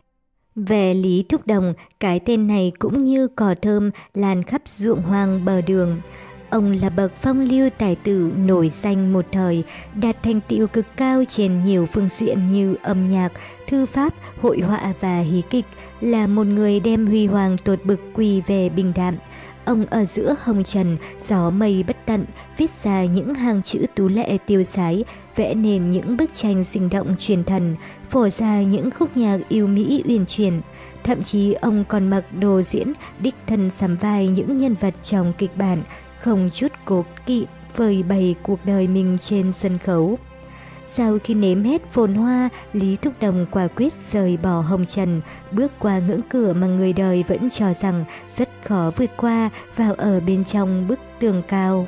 Về Lý Thúc Đồng, cái tên này cũng như cỏ thơm lan khắp ruộng hoang bờ đường. Ông là bậc phong lưu tài tử nổi danh một thời, đạt thành tựu cực cao trên nhiều phương diện như âm nhạc, thư pháp, hội họa và hí kịch, là một người đem huy hoàng tột bực quỳ về bình đạm. Ông ở giữa hồng trần, gió mây bất tận, viết ra những hàng chữ tú lệ tiêu sái, vẽ nên những bức tranh sinh động truyền thần, phổ ra những khúc nhạc yêu mỹ uyển chuyển. Thậm chí ông còn mặc đồ diễn, đích thân sắm vai những nhân vật trong kịch bản, không chút cố kỵ phơi bày cuộc đời mình trên sân khấu. Sau khi nếm hết phồn hoa, Lý Thúc Đồng quả quyết rời bỏ hồng trần, bước qua ngưỡng cửa mà người đời vẫn cho rằng rất khó vượt qua vào ở bên trong bức tường cao.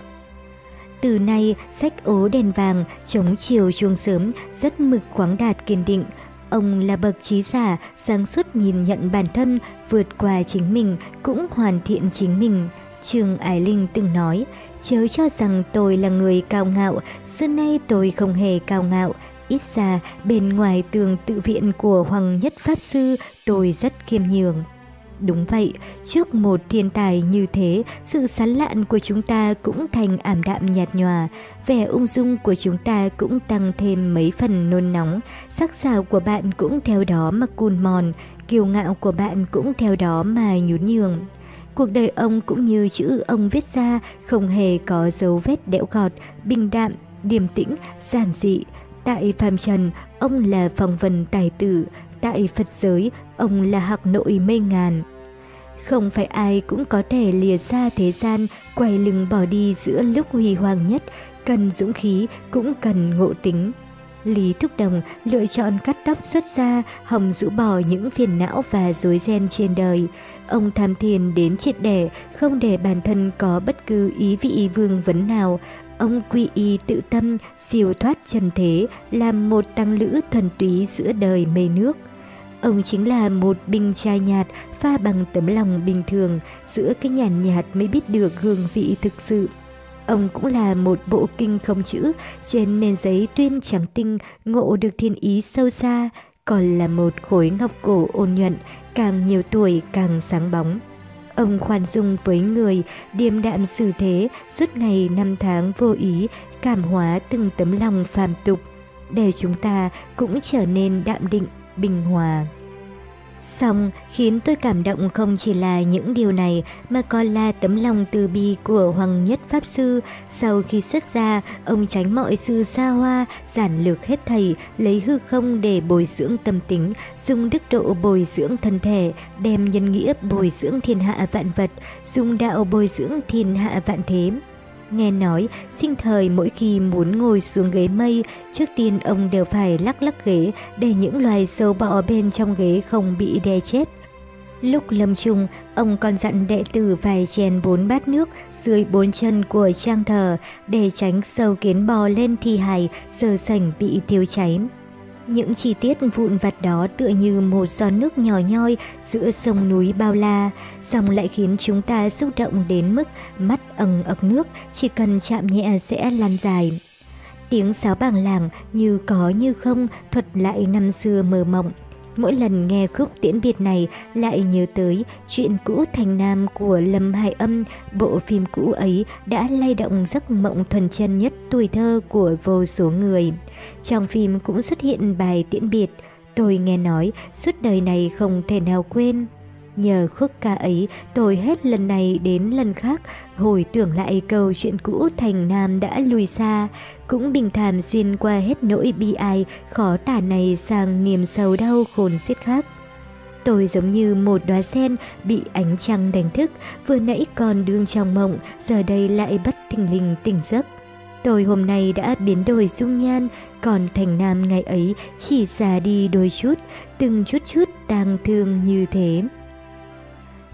Từ nay, sách ố đèn vàng, chống chiều chuông sớm, rất mực khoáng đạt kiên định. Ông là bậc trí giả, sáng suốt nhìn nhận bản thân, vượt qua chính mình, cũng hoàn thiện chính mình. Trương Ái Linh từng nói, chớ cho rằng tôi là người cao ngạo, xưa nay tôi không hề cao ngạo. Ít ra, bên ngoài tường tự viện của Hoàng Nhất Pháp Sư, tôi rất khiêm nhường. Đúng vậy, trước một thiên tài như thế, sự sán lạn của chúng ta cũng thành ảm đạm nhạt nhòa, vẻ ung dung của chúng ta cũng tăng thêm mấy phần nôn nóng, sắc sảo của bạn cũng theo đó mà cùn mòn, kiêu ngạo của bạn cũng theo đó mà nhún nhường. Cuộc đời ông cũng như chữ ông viết ra không hề có dấu vết đẽo gọt, bình đạm, điềm tĩnh, giản dị. Tại phàm trần, ông là phong vân tài tử, tại Phật giới, ông là hạc nội mê ngàn. Không phải ai cũng có thể lìa xa thế gian, quay lưng bỏ đi giữa lúc huy hoàng nhất, cần dũng khí cũng cần ngộ tính. Lý Thúc Đồng lựa chọn cắt tóc xuất ra, hồng rũ bỏ những phiền não và rối ren trên đời. Ông tham thiền đến triệt để, không để bản thân có bất cứ ý vị vương vấn nào. Ông quy y tự tâm, siêu thoát trần thế, làm một tăng lữ thuần túy giữa đời mây nước. Ông chính là một bình chai nhạt pha bằng tấm lòng bình thường, giữa cái nhàn nhạt mới biết được hương vị thực sự. Ông cũng là một bộ kinh không chữ, trên nền giấy tuyên trắng tinh ngộ được thiên ý sâu xa, còn là một khối ngọc cổ ôn nhuận, càng nhiều tuổi càng sáng bóng. Ông khoan dung với người, điềm đạm xử thế, suốt ngày năm tháng vô ý, cảm hóa từng tấm lòng phàm tục, để chúng ta cũng trở nên đạm định, bình hòa. Xong, khiến tôi cảm động không chỉ là những điều này mà còn là tấm lòng từ bi của Hoàng Nhất Pháp Sư. Sau khi xuất gia, ông tránh mọi sự xa hoa, giản lược hết thầy, lấy hư không để bồi dưỡng tâm tính, dùng đức độ bồi dưỡng thân thể, đem nhân nghĩa bồi dưỡng thiên hạ vạn vật, dùng đạo bồi dưỡng thiên hạ vạn thế. Nghe nói, sinh thời mỗi khi muốn ngồi xuống ghế mây, trước tiên ông đều phải lắc lắc ghế để những loài sâu bọ bên trong ghế không bị đè chết. Lúc lâm chung, ông còn dặn đệ tử phải chèn bốn bát nước dưới bốn chân của trang thờ để tránh sâu kiến bò lên thi hài, giờ sảnh bị thiêu cháy. Những chi tiết vụn vặt đó tựa như một giọt nước nhỏ nhoi giữa sông núi bao la, dòng lại khiến chúng ta xúc động đến mức mắt ẩn ực nước, chỉ cần chạm nhẹ sẽ lan dài. Tiếng sáo bảng làng như có như không thuật lại năm xưa mơ mộng. Mỗi lần nghe khúc tiễn biệt này lại nhớ tới chuyện cũ thành nam của Lâm Hải Âm, bộ phim cũ ấy đã lay động giấc mộng thuần chân nhất tuổi thơ của vô số người. Trong phim cũng xuất hiện bài tiễn biệt, tôi nghe nói suốt đời này không thể nào quên. Nhờ khúc ca ấy, tôi hết lần này đến lần khác hồi tưởng lại câu chuyện cũ thành nam đã lùi xa, cũng bình thản xuyên qua hết nỗi bi ai khó tả này sang niềm sầu đau khôn xiết khác. Tôi giống như một đóa sen bị ánh trăng đánh thức, vừa nãy còn đương trong mộng, giờ đây lại bất thình lình tỉnh giấc. Tôi hôm nay đã biến đổi dung nhan, còn thành nam ngày ấy chỉ già đi đôi chút, từng chút chút tang thương như thế.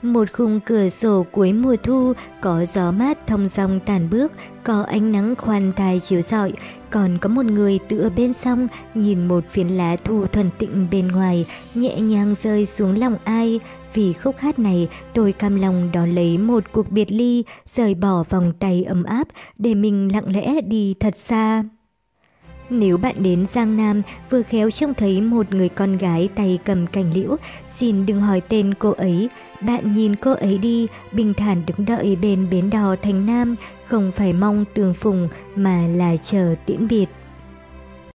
Một khung cửa sổ cuối mùa thu, có gió mát thông dòng tàn bước, có ánh nắng khoan thai chiếu rọi, còn có một người tựa bên sông nhìn một phiến lá thu thuần tịnh bên ngoài, nhẹ nhàng rơi xuống lòng ai. Vì khúc hát này, tôi cam lòng đón lấy một cuộc biệt ly, rời bỏ vòng tay ấm áp để mình lặng lẽ đi thật xa. Nếu bạn đến Giang Nam vừa khéo trông thấy một người con gái tay cầm cành liễu, xin đừng hỏi tên cô ấy. Bạn nhìn cô ấy đi, bình thản đứng đợi bên bến đò thành Nam, không phải mong tường phùng mà là chờ tiễn biệt.